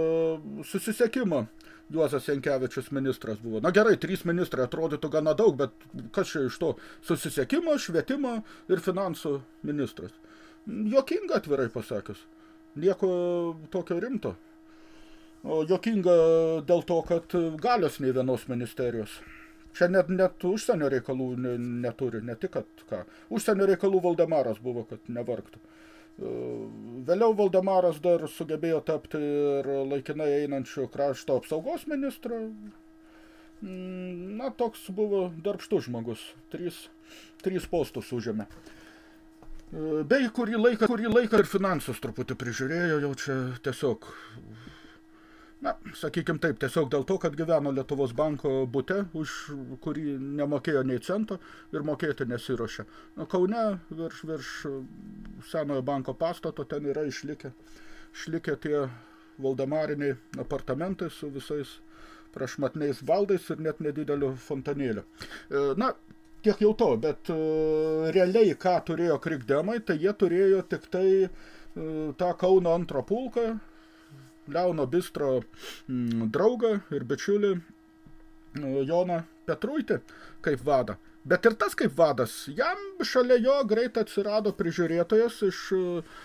susisiekimo. Juozas Jankevičius ministras buvo. Na gerai, trys ministrai atrodytų gana daug, bet kas čia iš to? Susisiekimo, švietimo ir finansų ministras. Jokinga atvirai pasakius. Nieko tokio rimto. O jokinga dėl to, kad galios nei vienos ministerijos. Čia net, net užsienio reikalų ne, neturi, ne tik, kad ką. Užsienio reikalų Valdemaras buvo, kad nevargtų. E, vėliau Valdemaras dar sugebėjo tapti ir laikinai einančių krašto apsaugos ministrą. Mm, na, toks buvo darbštus žmogus. Trys, trys postus užėmė. E, bei kurį laiką, kurį laiką ir finansus truputį prižiūrėjo, jau čia tiesiog Na, sakykim taip, tiesiog dėl to, kad gyveno Lietuvos banko bute, už kurį nemokėjo nei cento ir mokėti nesirošė. Na, Kaune virš, virš senojo banko pastato ten yra išlikę, išlikę tie valdamariniai apartamentai su visais prašmatniais baldais ir net nedideliu fontanėliu. E, na, tiek jau to, bet e, realiai ką turėjo krikdemai, tai jie turėjo tik tai e, tą Kauno antrą pulką, Leono Bistro mm, draugą ir bičiulį Joną Petruitį kaip vadą. Bet ir tas kaip vadas, jam šalia jo greit atsirado prižiūrėtojas iš uh,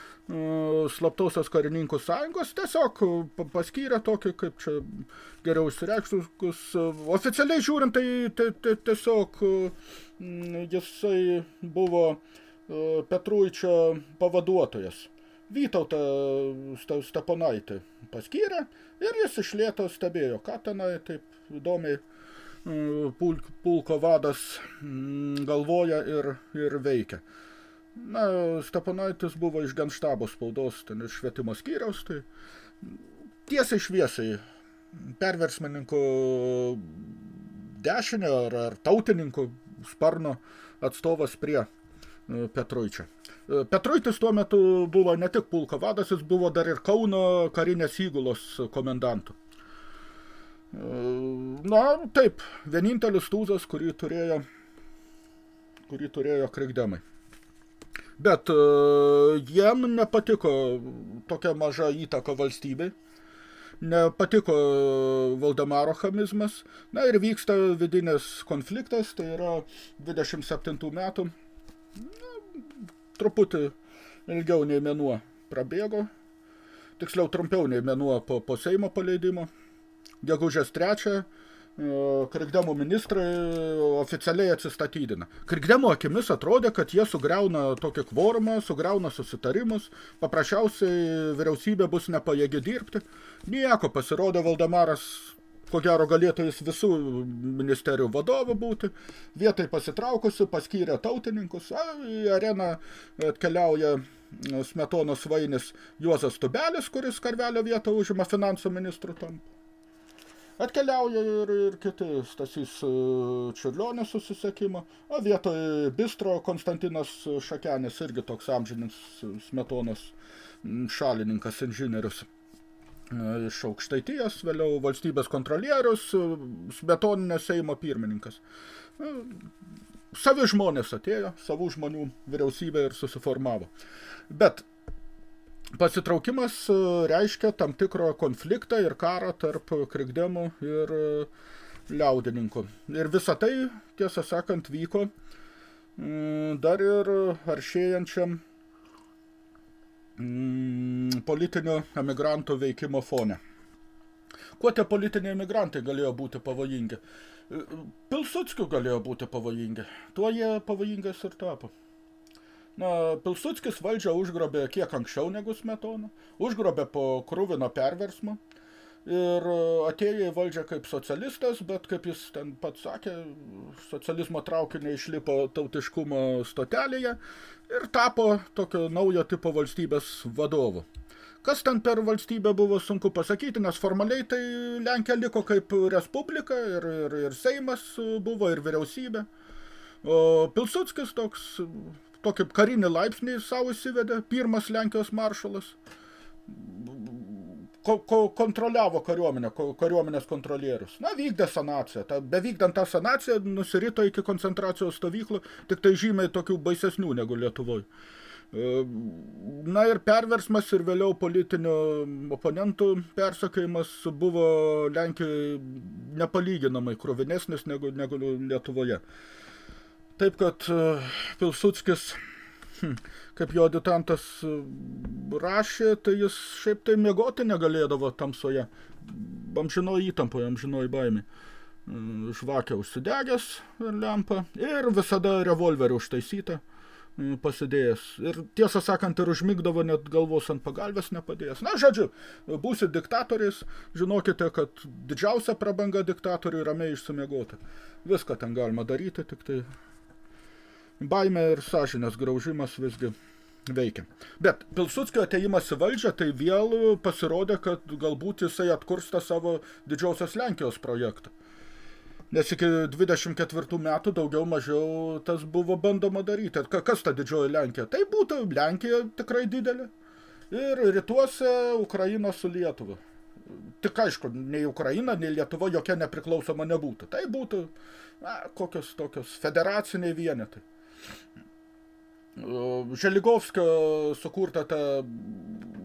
slaptausios karininkų sąjungos, tiesiog paskyrė tokį, kaip čia geriau išsireikštus, oficialiai žiūrint, tai, tai, tai tiesiog jisai buvo Petruičio pavaduotojas. Vytautą Steponaitį paskyrė ir jis iš lėto stebėjo, ką tenai taip įdomiai pulk, pulko vadas galvoja ir, ir veikia. Na, Steponaitis buvo iš genštabo spaudos, ten iš švietimo skyriaus, tai tiesiai šviesiai perversmininkų dešinio ar, ar tautininkų sparno atstovas prie Petruičio. Petruitis tuo metu buvo ne tik pulko vadas, jis buvo dar ir Kauno karinės įgulos komendantų. Na, taip, vienintelis tūzas, kurį turėjo, kurį turėjo krikdemai. Bet uh, jiem nepatiko tokia maža įtaka valstybei, nepatiko Valdemaro chamizmas, na ir vyksta vidinės konfliktas, tai yra 27 metų, truputį ilgiau nei mėnuo prabėgo, tiksliau trumpiau nei mėnuo po, po Seimo paleidimo, gegužės trečią, Krikdemo ministrai oficialiai atsistatydina. Krikdemo akimis atrodė, kad jie sugriauna tokį kvorumą, sugriauna susitarimus, paprasčiausiai vyriausybė bus nepajėgi dirbti. Nieko pasirodė Valdemaras ko gero galėtų jis visų ministerijų vadovų būti, vietai pasitraukusi, paskyrė tautininkus, a, į areną atkeliauja Smetonos vainis Juozas Tubelis, kuris karvelio vietą užima finansų ministrų tampa. Atkeliauja ir, ir kiti Stasys e, Čiurlionis susisiekimo, o vietoj Bistro Konstantinas Šakenis irgi toks amžinis Smetonos šalininkas, inžinierius iš aukštaitijos, vėliau valstybės kontrolierius, Smetoninė Seimo pirmininkas. Savi žmonės atėjo, savų žmonių vyriausybė ir susiformavo. Bet Pasitraukimas e, reiškia tam tikrą konfliktą ir karą tarp krikdemų ir e, liaudininkų. Ir visa tai, tiesą sakant, vyko dar ir aršėjančiam mm, politinio emigrantų veikimo fone. Kuo tie politiniai emigrantai galėjo būti pavojingi? E, Pilsudskių galėjo būti pavojingi. Tuo jie pavojingais ir tapo. Na, Pilsudskis valdžią užgrobė kiek anksčiau negu Smetona, užgrobė po krūvino perversmo ir e, atėjo į valdžią kaip socialistas, bet kaip jis ten pats sakė, socializmo traukinė išlipo tautiškumo stotelėje ir tapo tokio naujo tipo valstybės vadovu. Kas ten per valstybę buvo sunku pasakyti, nes formaliai tai Lenkija liko kaip respublika ir, ir, ir Seimas buvo ir vyriausybė. O Pilsudskis toks tokį karinį laipsnį savo įsivedė, pirmas Lenkijos maršalas, ko, ko, kontroliavo kariuomenę, ko, kariuomenės kontrolierius. Na, vykdė sanaciją. Ta, bevykdant tą sanaciją, nusirito iki koncentracijos stovyklų, tik tai žymiai tokių baisesnių negu Lietuvoje. Na ir perversmas ir vėliau politinių oponentų persakėjimas buvo Lenkijoje nepalyginamai krovinesnis negu, negu Lietuvoje. Taip, kad e, Pilsudskis, kaip jo aditantas e, rašė, tai jis šiaip tai mėgoti negalėdavo tamsoje. Amžino įtampoje, amžino baimė. E, žvakė užsidegęs lempą ir visada revolverį užtaisytą pasidėjęs. Ir tiesą sakant, ir užmigdavo net galvos ant pagalbės nepadėjęs. Na, žodžiu, būsit diktatoriais, žinokite, kad didžiausia prabanga diktatoriui ramiai išsimiegoti. Viską ten galima daryti, tik tai baimė ir sąžinės graužimas visgi veikia. Bet Pilsudskio ateimas į valdžią tai vėl pasirodė, kad galbūt jisai atkursta savo didžiausios Lenkijos projektą. Nes iki 24 metų daugiau mažiau tas buvo bandoma daryti. Kas ta didžioji Lenkija? Tai būtų Lenkija tikrai didelė. Ir rytuose Ukraina su Lietuva. Tik aišku, nei Ukraina, nei Lietuva jokia nepriklausoma nebūtų. Tai būtų na, kokios tokios federaciniai vienetai. Želigovskio sukurta ta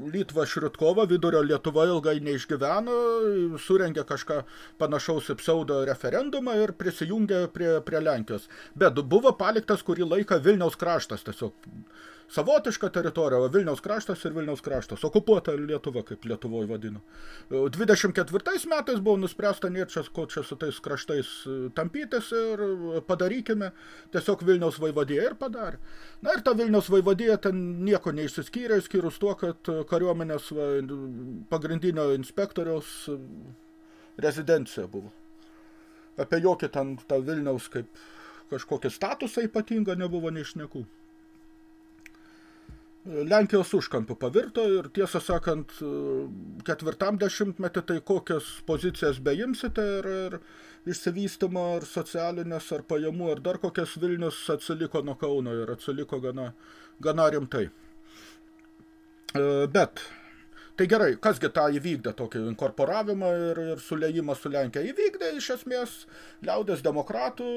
Lytva Šritkova, vidurio Lietuva ilgai neišgyveno, surengė kažką panašaus į pseudo referendumą ir prisijungė prie, prie Lenkijos. Bet buvo paliktas kurį laiką Vilniaus kraštas tiesiog savotiška teritorija, o Vilniaus kraštas ir Vilniaus kraštas, okupuota Lietuva, kaip Lietuvoje vadino. 24 metais buvo nuspręsta nėčias, ko čia su tais kraštais e, tampytis ir padarykime tiesiog Vilniaus vaivadėje ir padarė. Na ir ta Vilniaus vaivadėje ten nieko neišsiskyrė, skyrus tuo, kad kariuomenės pagrindinio inspektoriaus e, rezidencija buvo. Apie jokį ten tą Vilniaus kaip kažkokį statusą ypatingą nebuvo neišnekų. Lenkijos užkampių pavirto ir tiesą sakant, ketvirtam dešimtmetį tai kokias pozicijas beimsite ir, ir išsivystymo ar socialinės ar pajamų ar dar kokias Vilnius atsiliko nuo Kauno ir atsiliko gana, gana rimtai. E, bet, tai gerai, kasgi tą įvykdė tokį inkorporavimą ir, ir sulėjimą su Lenkija įvykdė iš esmės liaudės demokratų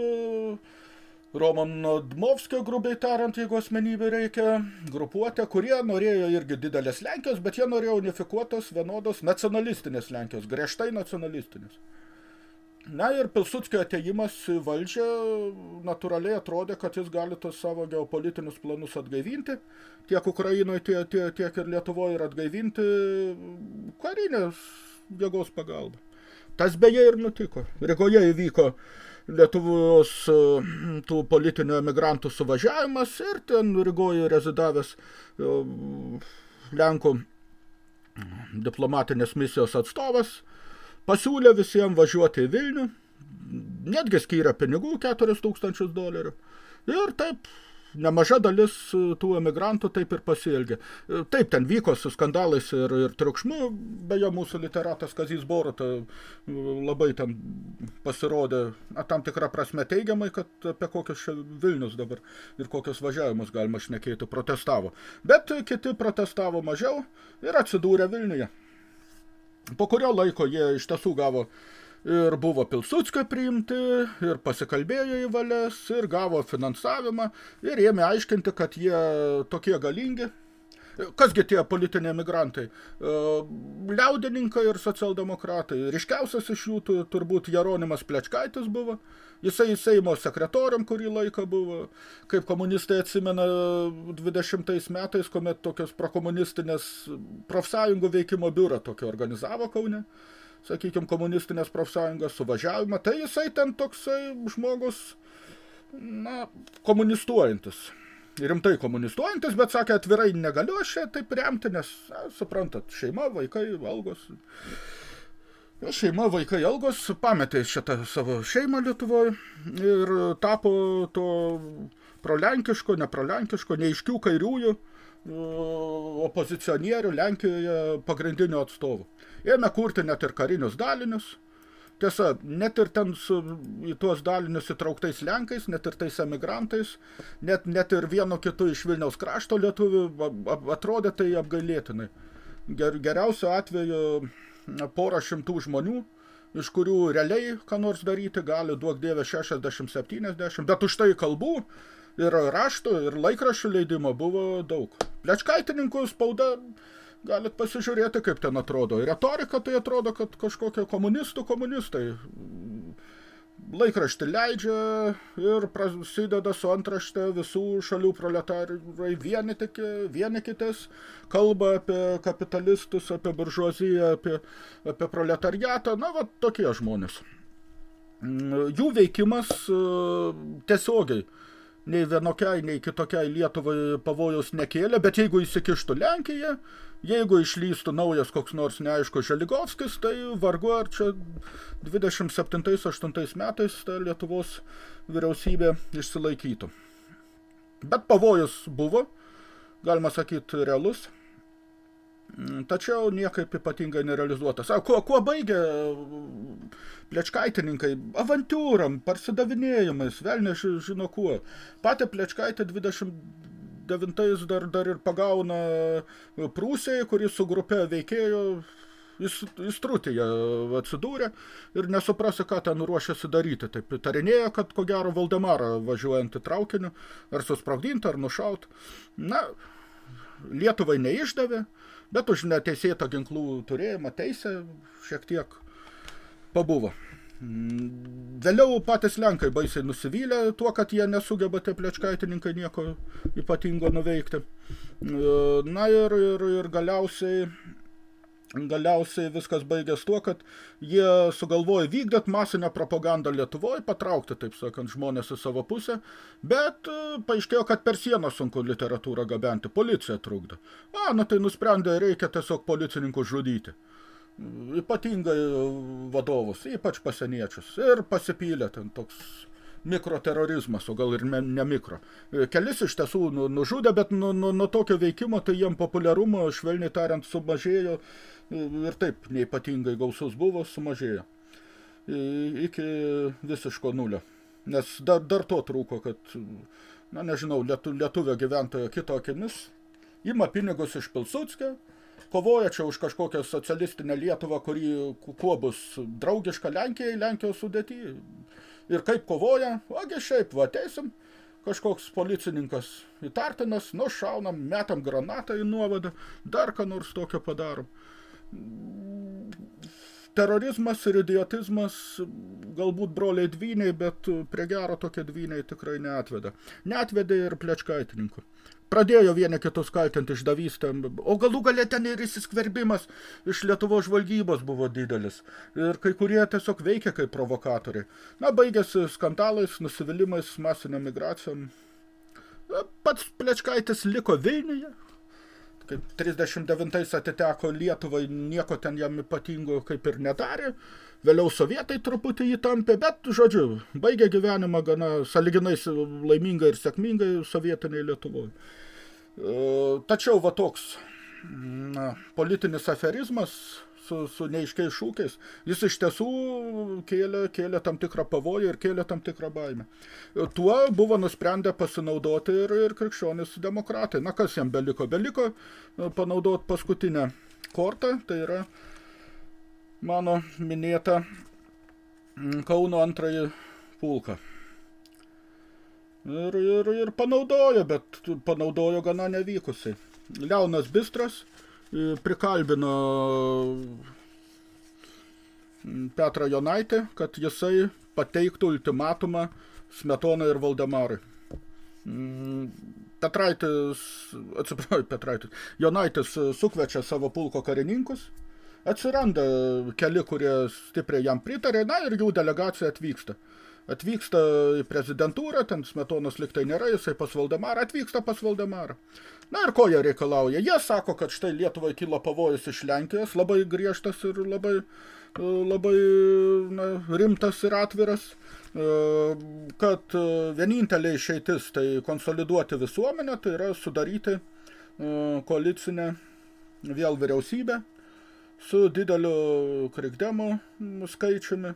Romano Dmovskio, grubiai tariant, jeigu asmenybė reikia, grupuotę, kurie norėjo irgi didelės Lenkijos, bet jie norėjo unifikuotos vienodos nacionalistinės Lenkijos, griežtai nacionalistinės. Na ir Pilsudskio ateimas į valdžią natūraliai atrodė, kad jis gali tos savo geopolitinius planus atgaivinti, tiek Ukrainoje, tiek, tiek, tiek ir Lietuvoje ir atgaivinti karinės jėgos pagalba. Tas beje ir nutiko. Rygoje įvyko Lietuvos e, tų politinių emigrantų suvažiavimas ir ten Rygoje rezidavęs e, Lenkų diplomatinės misijos atstovas pasiūlė visiems važiuoti į Vilnių, netgi skyrė pinigų 4 tūkstančius dolerių. Ir taip nemaža dalis e, tų emigrantų taip ir pasielgė. E, taip, ten vyko su skandalais ir, ir triukšmu, beje, mūsų literatas Kazys Borota e, labai ten pasirodė a, tam tikrą prasme teigiamai, kad apie kokius Vilnius dabar ir kokius važiavimus galima šnekėti, protestavo. Bet kiti protestavo mažiau ir atsidūrė Vilniuje. Po kurio laiko jie iš tiesų gavo uh, ir buvo Pilsudskio priimti, ir pasikalbėjo į valias, ir gavo finansavimą, ir ėmė aiškinti, kad jie tokie galingi. Kasgi tie politiniai migrantai? E, liaudininkai ir socialdemokratai. Ryškiausias iš jų turbūt Jeronimas Plečkaitis buvo. Jisai Seimo sekretorium kurį laiką buvo. Kaip komunistai atsimena 20 metais, kuomet tokios prokomunistinės profsąjungų veikimo biurą tokio organizavo Kaune sakykime, komunistinės profsąjungos suvažiavimą, tai jisai ten toksai žmogus, na, komunistuojantis. Rimtai komunistuojantis, bet sakė, atvirai negaliu aš čia taip remti, nes, na, suprantat, šeima, vaikai, algos. Šeima, vaikai, algos, pametė šitą savo šeimą Lietuvoje ir tapo to prolenkiško, neprolenkiško, neiškių kairiųjų opozicionierių Lenkijoje pagrindinių atstovų. Ėmė kurti net ir karinius dalinius. Tiesa, net ir ten su į tuos dalinius įtrauktais Lenkais, net ir tais emigrantais, net, net ir vieno kitų iš Vilniaus krašto lietuvių atrodė tai apgailėtinai. Ger, geriausio atveju porą šimtų žmonių, iš kurių realiai ką nors daryti gali duok dievė 60-70, bet už tai kalbų ir raštų, ir laikraščių leidimo buvo daug. Plečkaitininkų spauda galit pasižiūrėti, kaip ten atrodo. Retorika tai atrodo, kad kažkokie komunistų komunistai laikraštį leidžia ir prasideda su antrašte visų šalių proletarai vieni, tik, vieni kitas, kalba apie kapitalistus, apie buržuoziją, apie, apie proletariatą, na, va, tokie žmonės. Jų veikimas tiesiogiai nei vienokiai, nei kitokiai Lietuvai pavojus nekėlė, bet jeigu įsikištų Lenkija, jeigu išlystų naujas koks nors neaišku Želigovskis, tai vargu ar čia 27-8 metais ta Lietuvos vyriausybė išsilaikytų. Bet pavojus buvo, galima sakyti, realus – tačiau niekaip ypatingai nerealizuotas. A, kuo, kuo baigė plečkaitininkai? Avantūram, parsidavinėjimais, velnė žino kuo. Patį plečkaitį 29 dar, dar ir pagauna Prūsiai, kuris su grupė veikėjo jis, jis trutėje atsidūrė ir nesuprasi, ką ten ruošiasi daryti. Taip tarinėjo, kad ko gero Valdemarą važiuojant į traukiniu, ar susprogdinti, ar nušaut. Na, Lietuvai neišdavė, bet už neteisėtą ginklų turėjimą teisę šiek tiek pabuvo. Mm, vėliau patys Lenkai baisiai nusivylę tuo, kad jie nesugeba tie plečkaitininkai nieko ypatingo nuveikti. Na ir, ir, ir galiausiai galiausiai viskas baigės tuo, kad jie sugalvojo vykdyti masinę propagandą Lietuvoje, patraukti, taip sakant, žmonės į savo pusę, bet e, paaiškėjo, kad per sieną sunku literatūrą gabenti, policija trukdo. A, nu tai nusprendė, reikia tiesiog policininkų žudyti ypatingai vadovus, ypač pasieniečius. Ir pasipylė ten toks mikroterorizmas, o gal ir ne, ne mikro. Kelis iš tiesų nu, nužudė, bet nuo nu, nu tokio veikimo tai jiem populiarumo, švelniai tariant, sumažėjo ir taip neipatingai gausus buvo, sumažėjo. Iki visiško nulio. Nes dar, dar to trūko, kad, na nežinau, lietu, lietuvio gyventojo kito akimis ima pinigus iš Pilsudskio, kovoja čia už kažkokią socialistinę Lietuvą, kuri kuo bus draugiška Lenkijai, Lenkijos sudėty. Ir kaip kovoja, ogi šiaip, va, teisim, kažkoks policininkas įtartinas, nu šaunam, metam granatą į nuovadą, dar ką nors tokio padarom. Terorizmas ir idiotizmas galbūt broliai dvyniai, bet prie gero tokie dvyniai tikrai neatveda. Neatvedė ir plečkaitininkų pradėjo vieni kitus kaltinti išdavystėm, o galų galė ten ir įsiskverbimas iš Lietuvos žvalgybos buvo didelis. Ir kai kurie tiesiog veikia kaip provokatoriai. Na, baigėsi skandalais, nusivylimais, masinė migracijom. Pats Plečkaitis liko Vilniuje, kaip 39 atiteko Lietuvai, nieko ten jam ypatingo kaip ir nedarė. Vėliau sovietai truputį jį tampė, bet, žodžiu, baigė gyvenimą gana saliginai laimingai ir sėkmingai sovietiniai Lietuvoje. Tačiau va toks na, politinis aferizmas su, su neiškiais šūkiais, jis iš tiesų kėlė, kėlė tam tikrą pavojų ir kėlė tam tikrą baimę. Tuo buvo nusprendę pasinaudoti ir, ir krikščionis demokratai. Na, kas jam beliko? Beliko panaudoti paskutinę kortą, tai yra mano minėta Kauno antrąjį pulką. Ir, ir, ir panaudojo, bet panaudojo gana nevykusiai. Leonas Bistras e, prikalbino Petrą Jonaitį, kad jisai pateiktų ultimatumą Smetonai ir Valdemarui. Mm, Petraitis, atsiprašau, Petraitis, Jonaitis sukvečia savo pulko karininkus, atsiranda keli, kurie stipriai jam pritarė, na ir jų delegacija atvyksta atvyksta į prezidentūrą, ten smetonos liktai nėra, jisai pas Valdemarą, atvyksta pas Valdemarą. Na ir ko jie reikalauja? Jie sako, kad štai Lietuvai kilo pavojus iš Lenkijos, labai griežtas ir labai, labai na, rimtas ir atviras, kad vienintelė išeitis tai konsoliduoti visuomenę, tai yra sudaryti koalicinę vėl vyriausybę su dideliu krikdemo skaičiumi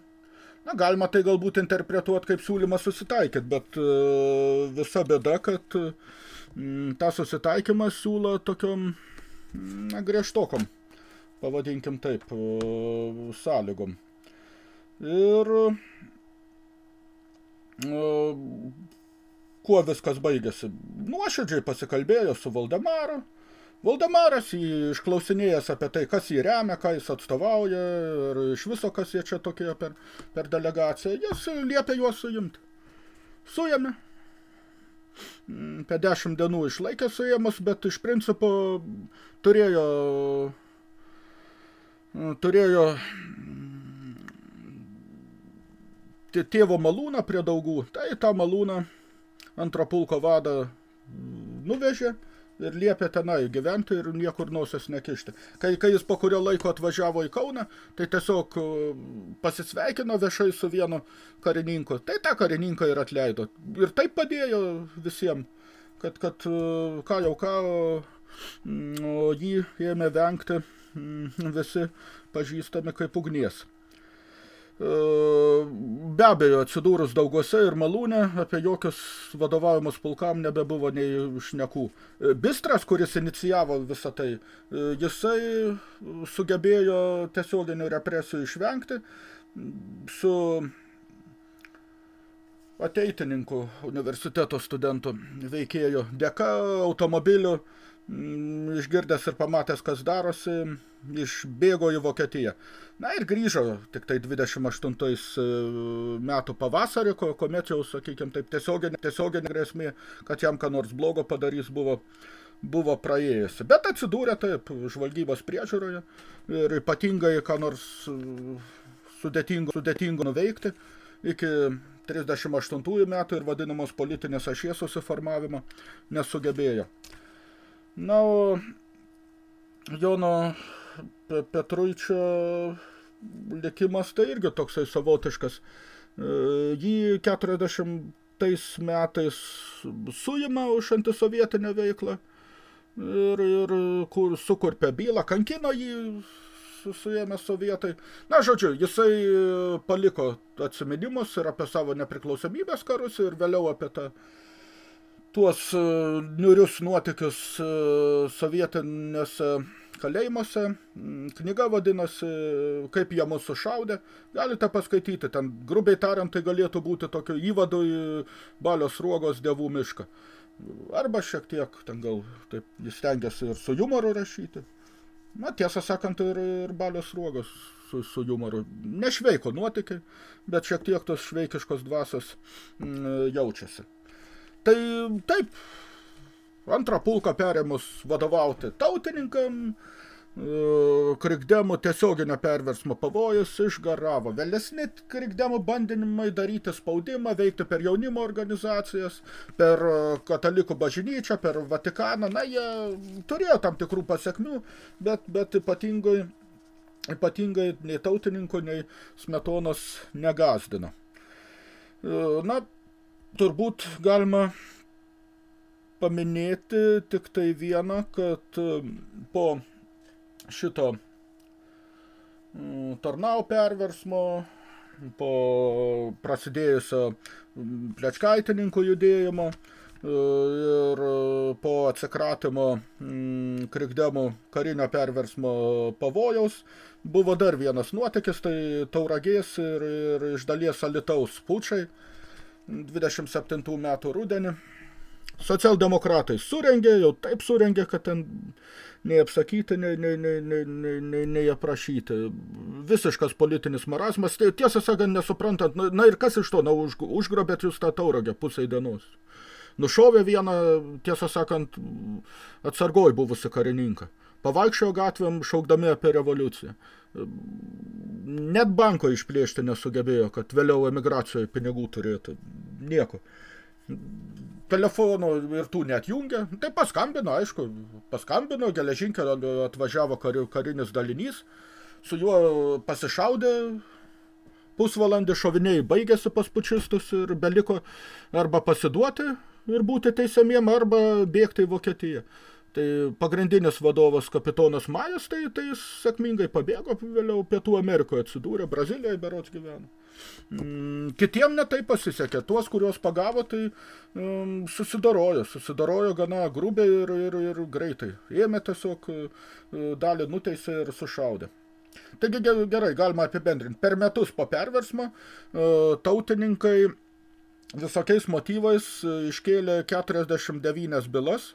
Na, galima tai galbūt interpretuoti kaip siūlymą susitaikyti, bet uh, visa bėda, kad uh, tą susitaikymą siūlo tokiom na, griežtokom, pavadinkim taip, uh, sąlygom. Ir kuo viskas baigėsi? Nuoširdžiai pasikalbėjo su Valdemaru, Valdemaras jį išklausinėjęs apie tai, kas jį remia, ką jis atstovauja ir iš viso, kas jie čia tokie per, per delegaciją, jis liepia juos suimti. Suėmė. Mm, per dešimt dienų išlaikė suėmus, bet iš principo turėjo turėjo tėvo malūną prie daugų. Tai tą malūną antro pulko vadą nuvežė ir liepė tenai gyventi ir niekur nosies nekišti. Kai, kai jis po kurio laiko atvažiavo į Kauną, tai tiesiog e, pasisveikino viešai su vienu karininku. Tai tą karininką ir atleido. Ir taip padėjo visiems, kad, kad e, ką jau ką, o jį ėmė vengti visi pažįstami kaip ugnies. E, be abejo, atsidūrus dauguose ir malūne, apie jokius vadovavimus pulkam nebebuvo nei šnekų. E, Bistras, kuris inicijavo visą tai, e, jisai sugebėjo tiesioginių represijų išvengti su ateitininkų universiteto studentų veikėjų dėka automobilių išgirdęs ir pamatęs, kas darosi, išbėgo į Vokietiją. Na ir grįžo tik tai 28 e, metų pavasarį, kuomet jau, sakykime, taip tiesioginė, tiesioginė grėsmė, kad jam ką nors blogo padarys, buvo, buvo praėjusi. Bet atsidūrė taip žvalgybos priežiūroje ir ypatingai ką nors e, sudėtingo, sudėtingo nuveikti iki 38 metų ir vadinamos politinės ašies susiformavimo nesugebėjo. Na, o Jono Petruičio likimas tai irgi toksai savotiškas. E, jį 40 metais suima už antisovietinę veiklą ir, ir kur sukurpė bylą, kankino jį suėmė sovietai. Na, žodžiu, jisai paliko atsiminimus ir apie savo nepriklausomybės karus ir vėliau apie tą tuos e, niurius nuotikius e, sovietinėse kalėjimuose. Mm, knyga vadinasi Kaip jie mus sušaudė. Galite paskaityti, ten grubiai tariant, tai galėtų būti tokio įvado į balios ruogos dievų mišką. Arba šiek tiek, ten gal taip jis stengiasi ir su jumoru rašyti. Na, tiesą sakant, ir, ir balios ruogos su, su jumoru. Nešveiko nuotikiai, bet šiek tiek tos šveikiškos dvasios mm, jaučiasi. Tai taip, antrą pulką perėmus vadovauti tautininkam, e, krikdemų tiesioginio perversmo pavojus išgaravo. Vėlesni krikdemų bandinimai daryti spaudimą, veikti per jaunimo organizacijas, per e, katalikų bažnyčią, per Vatikaną, na, jie turėjo tam tikrų pasiekmių, bet, bet ypatingai, ypatingai nei tautininkų, nei smetonos negazdino. E, na, turbūt galima paminėti tik tai vieną, kad um, po šito um, tarnau perversmo, po prasidėjusio um, plečkaitininkų judėjimo uh, ir uh, po atsikratimo krikdemų karinio perversmo pavojaus buvo dar vienas nuotykis, tai Tauragės ir, ir iš dalies Alitaus pučiai, 27 metų rudenį. Socialdemokratai surengė, jau taip surengė, kad ten nei apsakyti, nei, nei, nei, nei, nei, nei, nei aprašyti. Visiškas politinis marazmas. Tai tiesą sakant, nesuprantant, na, na ir kas iš to, na, už, užgrobėt jūs tą tauragę pusę dienos. Nušovė vieną, tiesą sakant, atsargoj buvusi karininką. Pavaikščiojo gatvėm šaukdami apie revoliuciją. Net banko išplėšti nesugebėjo, kad vėliau emigracijoje pinigų turėtų. Nieko. Telefonų ir tų net jungia. Tai paskambino, aišku, paskambino, geležinkelio atvažiavo kari, karinis dalinys, su juo pasišaudė, pusvalandį šoviniai baigėsi pas pučistus ir beliko arba pasiduoti ir būti teisiamiem, arba bėgti į Vokietiją. Tai pagrindinis vadovas kapitonas Majas, tai, tai jis sėkmingai pabėgo, vėliau Pietų Amerikoje atsidūrė, Brazilijoje berods gyveno. Mm, kitiem netai pasisekė, tuos, kuriuos pagavo, tai um, susidarojo, susidarojo gana grubiai ir, ir, ir greitai. Ėmė tiesiog uh, dalį nuteisė ir sušaudė. Taigi gerai, galima apibendrinti. Per metus po perversmo uh, tautininkai visokiais motyvais iškėlė 49 bylas,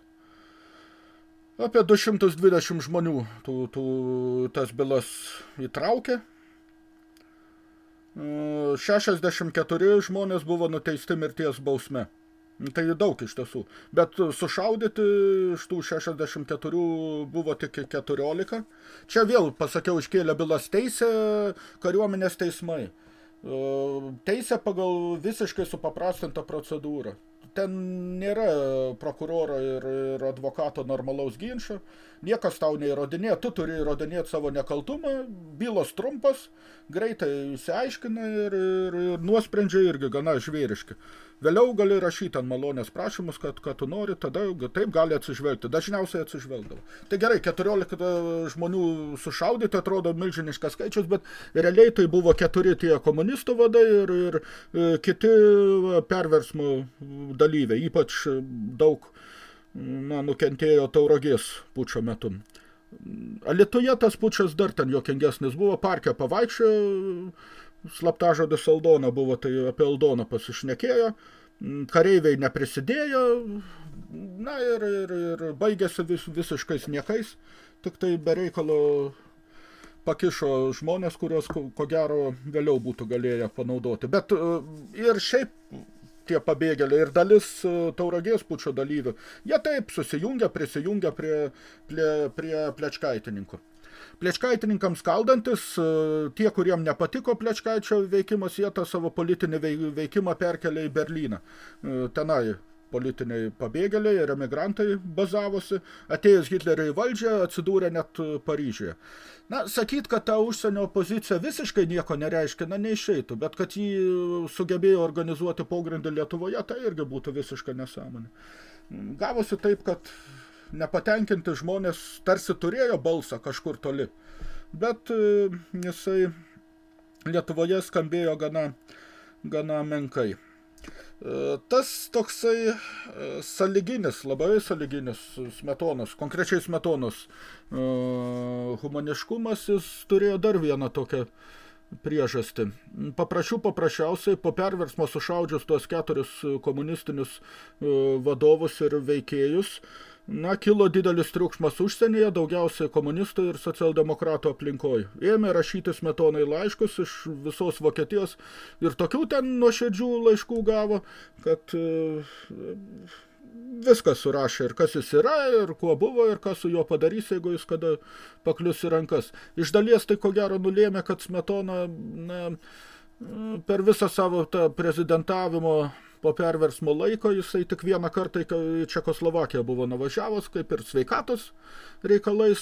Apie 220 žmonių tų, tų, tas bylas įtraukė. 64 žmonės buvo nuteisti mirties bausme. Tai daug iš tiesų. Bet sušaudyti iš tų 64 buvo tik 14. Čia vėl, pasakiau, iškėlė bylas teisė kariuomenės teismai. Teisė pagal visiškai supaprastintą procedūrą ten nėra prokuroro ir, ir advokato normalaus ginčio, niekas tau neįrodinė, tu turi įrodinėti savo nekaltumą, bylos trumpas, greitai įsiaiškina ir, ir, ir nuosprendžiai irgi gana žvėriški. Vėliau gali rašyti ant malonės prašymus, kad, kad tu nori, tada taip gali atsižvelgti. Dažniausiai atsižvelgdavo. Tai gerai, 14 žmonių sušaudyti atrodo milžiniškas skaičius, bet realiai tai buvo keturi tie komunistų vadai ir, ir, ir kiti perversmų dalyviai. Ypač daug na, nukentėjo tauragės pučio metu. Alitoje tas pučas dar ten jokingesnis buvo, parke pavaikščiojo, slaptažodis Aldona buvo, tai apie Aldoną pasišnekėjo, kareiviai neprisidėjo, na ir, ir, ir baigėsi vis, visiškais niekais, tik tai bereikalo pakišo žmonės, kurios ko, ko gero vėliau būtų galėję panaudoti. Bet ir šiaip tie pabėgėliai ir dalis tauragės pučio dalyvių, jie taip susijungia, prisijungia prie, prie, prie plečkaitininkų. Plečkaitininkams kaldantis, e, tie, kuriem nepatiko Plečkaičio veikimas, jie tą savo politinį veikimą perkelė į Berlyną. E, tenai politiniai pabėgėliai ir emigrantai bazavosi, atėjus Hitleriui valdžią, atsidūrė net Paryžiuje. Na, sakyt, kad ta užsienio opozicija visiškai nieko nereiškia, na, neišeitų, bet kad jį sugebėjo organizuoti pogrindį Lietuvoje, tai irgi būtų visiška nesąmonė. Gavosi taip, kad nepatenkinti žmonės tarsi turėjo balsą kažkur toli, bet e, jisai Lietuvoje skambėjo gana, gana menkai. E, tas toksai e, saliginis, labai saliginis smetonas, konkrečiai smetonas humaniškumas, jis turėjo dar vieną tokią priežastį. Paprašiau paprasčiausiai po perversmo sušaudžius tuos keturis komunistinius vadovus ir veikėjus, Na, kilo didelis triukšmas užsienyje, daugiausiai komunistų ir socialdemokratų aplinkoj. Ėmė rašyti smetonai laiškus iš visos Vokietijos ir tokių ten nuoširdžių laiškų gavo, kad e, viskas surašė ir kas jis yra, ir kuo buvo, ir kas su juo padarys, jeigu jis kada paklius į rankas. Iš dalies tai ko gero nulėmė, kad smetona na, per visą savo tą prezidentavimo po perversmo laiko jisai tik vieną kartą į Čekoslovakiją buvo nuvažiavęs, kaip ir sveikatos reikalais,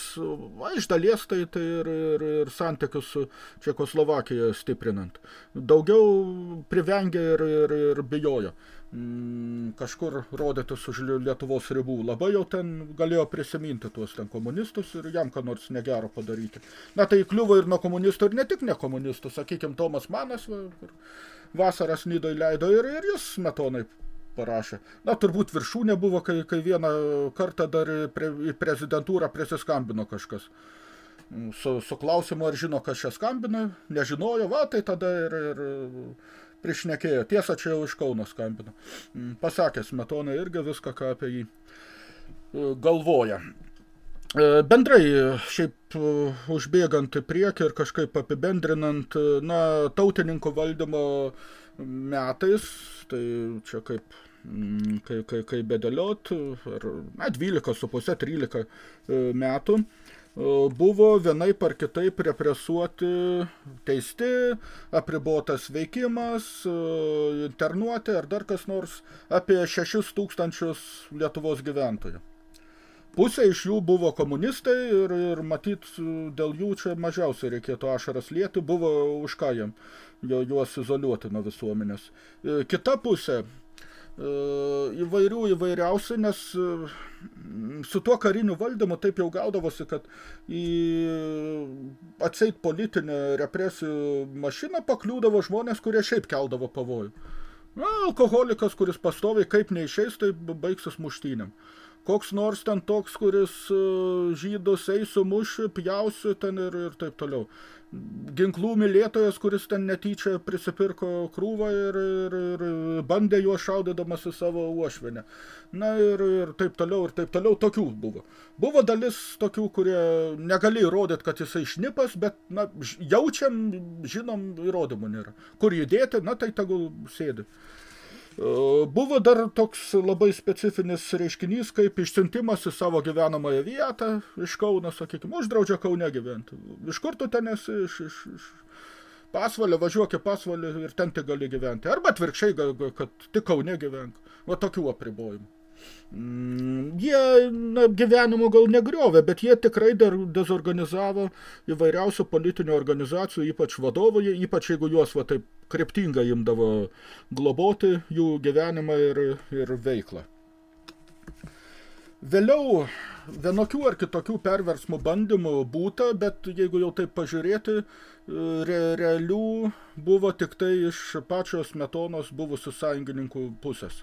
va, iš dalies tai, tai ir, ir, ir santykius su Čekoslovakija stiprinant. Daugiau privengė ir, ir, ir bijojo mm, kažkur rodytis už Lietuvos ribų. Labai jau ten galėjo prisiminti tuos ten komunistus ir jam ką nors negero padaryti. Na tai kliuvo ir nuo komunistų ir ne tik ne komunistų, sakykime, Tomas Manas, va, kur vasaras Nidoj leido ir, ir jis metonai parašė. Na, turbūt viršūnė buvo, kai, kai vieną kartą dar pre, į prezidentūrą prisiskambino kažkas. Su, su klausimu, ar žino, kas čia skambina, nežinojo, va, tai tada ir, ir prišnekėjo. Tiesa, čia jau iš Kauno skambino. Pasakė Smetonai irgi viską, ką apie jį galvoja. E, bendrai, šiaip e, užbėgant į priekį ir kažkaip apibendrinant, e, na, tautininko valdymo metais, tai čia kaip, mm, kai, kai, kai bedėliot, ar, na, 12 su pusė, 13 metų, buvo vienaip ar kitaip represuoti, teisti, apribotas veikimas, internuoti ar dar kas nors apie 6 tūkstančius Lietuvos gyventojų. Pusė iš jų buvo komunistai ir, ir matyt, dėl jų čia mažiausiai reikėtų ašaras lieti, buvo už ką jam juos izoliuoti nuo visuomenės. E, kita pusė e, įvairių įvairiausių, nes e, su tuo kariniu valdymu taip jau gaudavosi, kad į atseit politinę represijų mašiną pakliūdavo žmonės, kurie šiaip keldavo pavojų. Na, alkoholikas, kuris pastoviai kaip neišeis, tai baigsis muštynėm koks nors ten toks, kuris e, žydus eisiu mušiu, pjausiu ten ir, ir taip toliau. Ginklų mylėtojas, kuris ten netyčia prisipirko krūvą ir, ir, ir bandė juo šaudydamas į savo uošvinę. Na ir, ir taip toliau, ir taip toliau, tokių buvo. Buvo dalis tokių, kurie negali įrodyti, kad jisai šnipas, bet na, jaučiam, žinom, įrodymų nėra. Kur judėti, na tai tegul sėdi. Buvo dar toks labai specifinis reiškinys, kaip išsiuntimas į savo gyvenamąją vietą iš Kauno, sakykime, uždraudžia Kaune gyventi. Iš kur tu ten esi? Iš, iš, iš pasvalio, važiuok į pasvalį ir ten tik gali gyventi. Arba atvirkščiai, kad tik Kaune gyvenk. Va tokių apribojimų. Mm, jie na, gyvenimo gal negriovė, bet jie tikrai dar dezorganizavo įvairiausių politinių organizacijų, ypač vadovų, ypač jeigu juos va, taip kryptingai imdavo globoti jų gyvenimą ir, ir veiklą. Vėliau vienokių ar kitokių perversmų bandymų būta, bet jeigu jau taip pažiūrėti, re, realių buvo tik tai iš pačios metonos buvusių sąjungininkų pusės.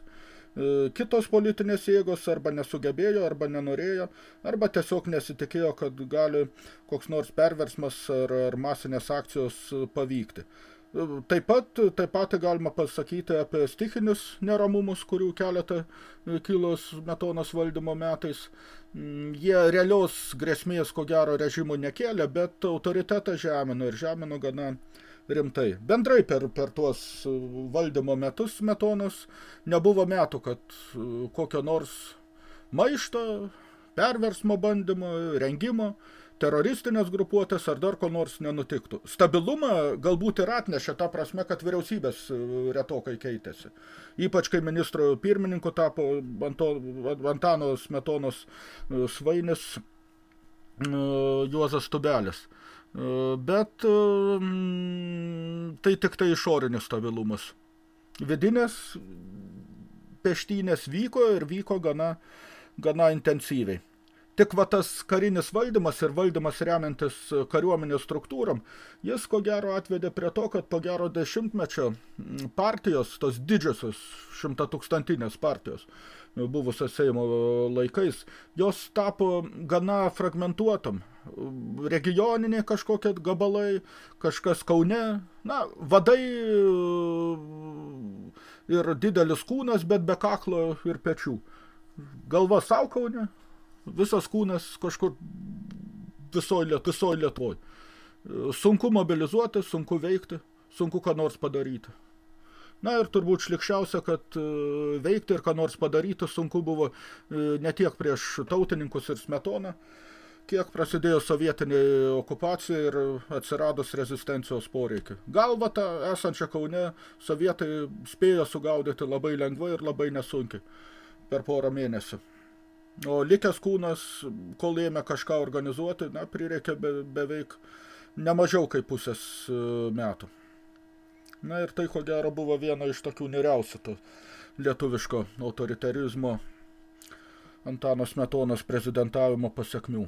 E, kitos politinės jėgos arba nesugebėjo, arba nenorėjo, arba tiesiog nesitikėjo, kad gali koks nors perversmas ar, ar masinės akcijos pavykti. Taip pat, taip pat galima pasakyti apie stichinius neramumus, kurių keletą kilos metonos valdymo metais. Mm, jie realios grėsmės, ko gero, režimų nekėlė, bet autoritetą žemino ir žemino gana rimtai. Bendrai per, per tuos valdymo metus metonos nebuvo metų, kad kokio nors maišto, perversmo bandymo, rengimo, teroristinės grupuotės ar dar ko nors nenutiktų. Stabilumą galbūt ir atnešė tą prasme, kad vyriausybės e, retokai keitėsi. Ypač kai ministro pirmininku tapo Anto, Antano Smetonos e, svainis e, Juozas Tubelis. Bet tai tik tai išorinis stabilumas. Vidinės peštynės vyko ir vyko gana, gana intensyviai. Tik va tas karinis valdymas ir valdymas remiantis kariuomenės struktūram, jis ko gero atvedė prie to, kad po gero dešimtmečio partijos, tos didžiosios šimtatūkstantinės partijos, buvusios Seimo laikais, jos tapo gana fragmentuotam. Regioniniai kažkokie gabalai, kažkas Kaune, na, vadai ir didelis kūnas, bet be kaklo ir pečių. Galva savo Kaune, visas kūnas kažkur visoj, visoj Lietuvoj. Sunku mobilizuoti, sunku veikti, sunku ką nors padaryti. Na ir turbūt šlikščiausia, kad e, veikti ir ką nors padaryti sunku buvo e, ne tiek prieš tautininkus ir smetoną, kiek prasidėjo sovietinė okupacija ir atsiradus rezistencijos poreikiai. Galva tą esančią Kaune sovietai spėjo sugaudyti labai lengvai ir labai nesunkiai per porą mėnesių. O likęs kūnas, kol ėmė kažką organizuoti, na, prireikė be, beveik nemažiau kaip pusės e, metų. Na ir tai, ko gero, buvo viena iš tokių neriausių lietuviško autoritarizmo Antanos Smetonos prezidentavimo pasiekmių.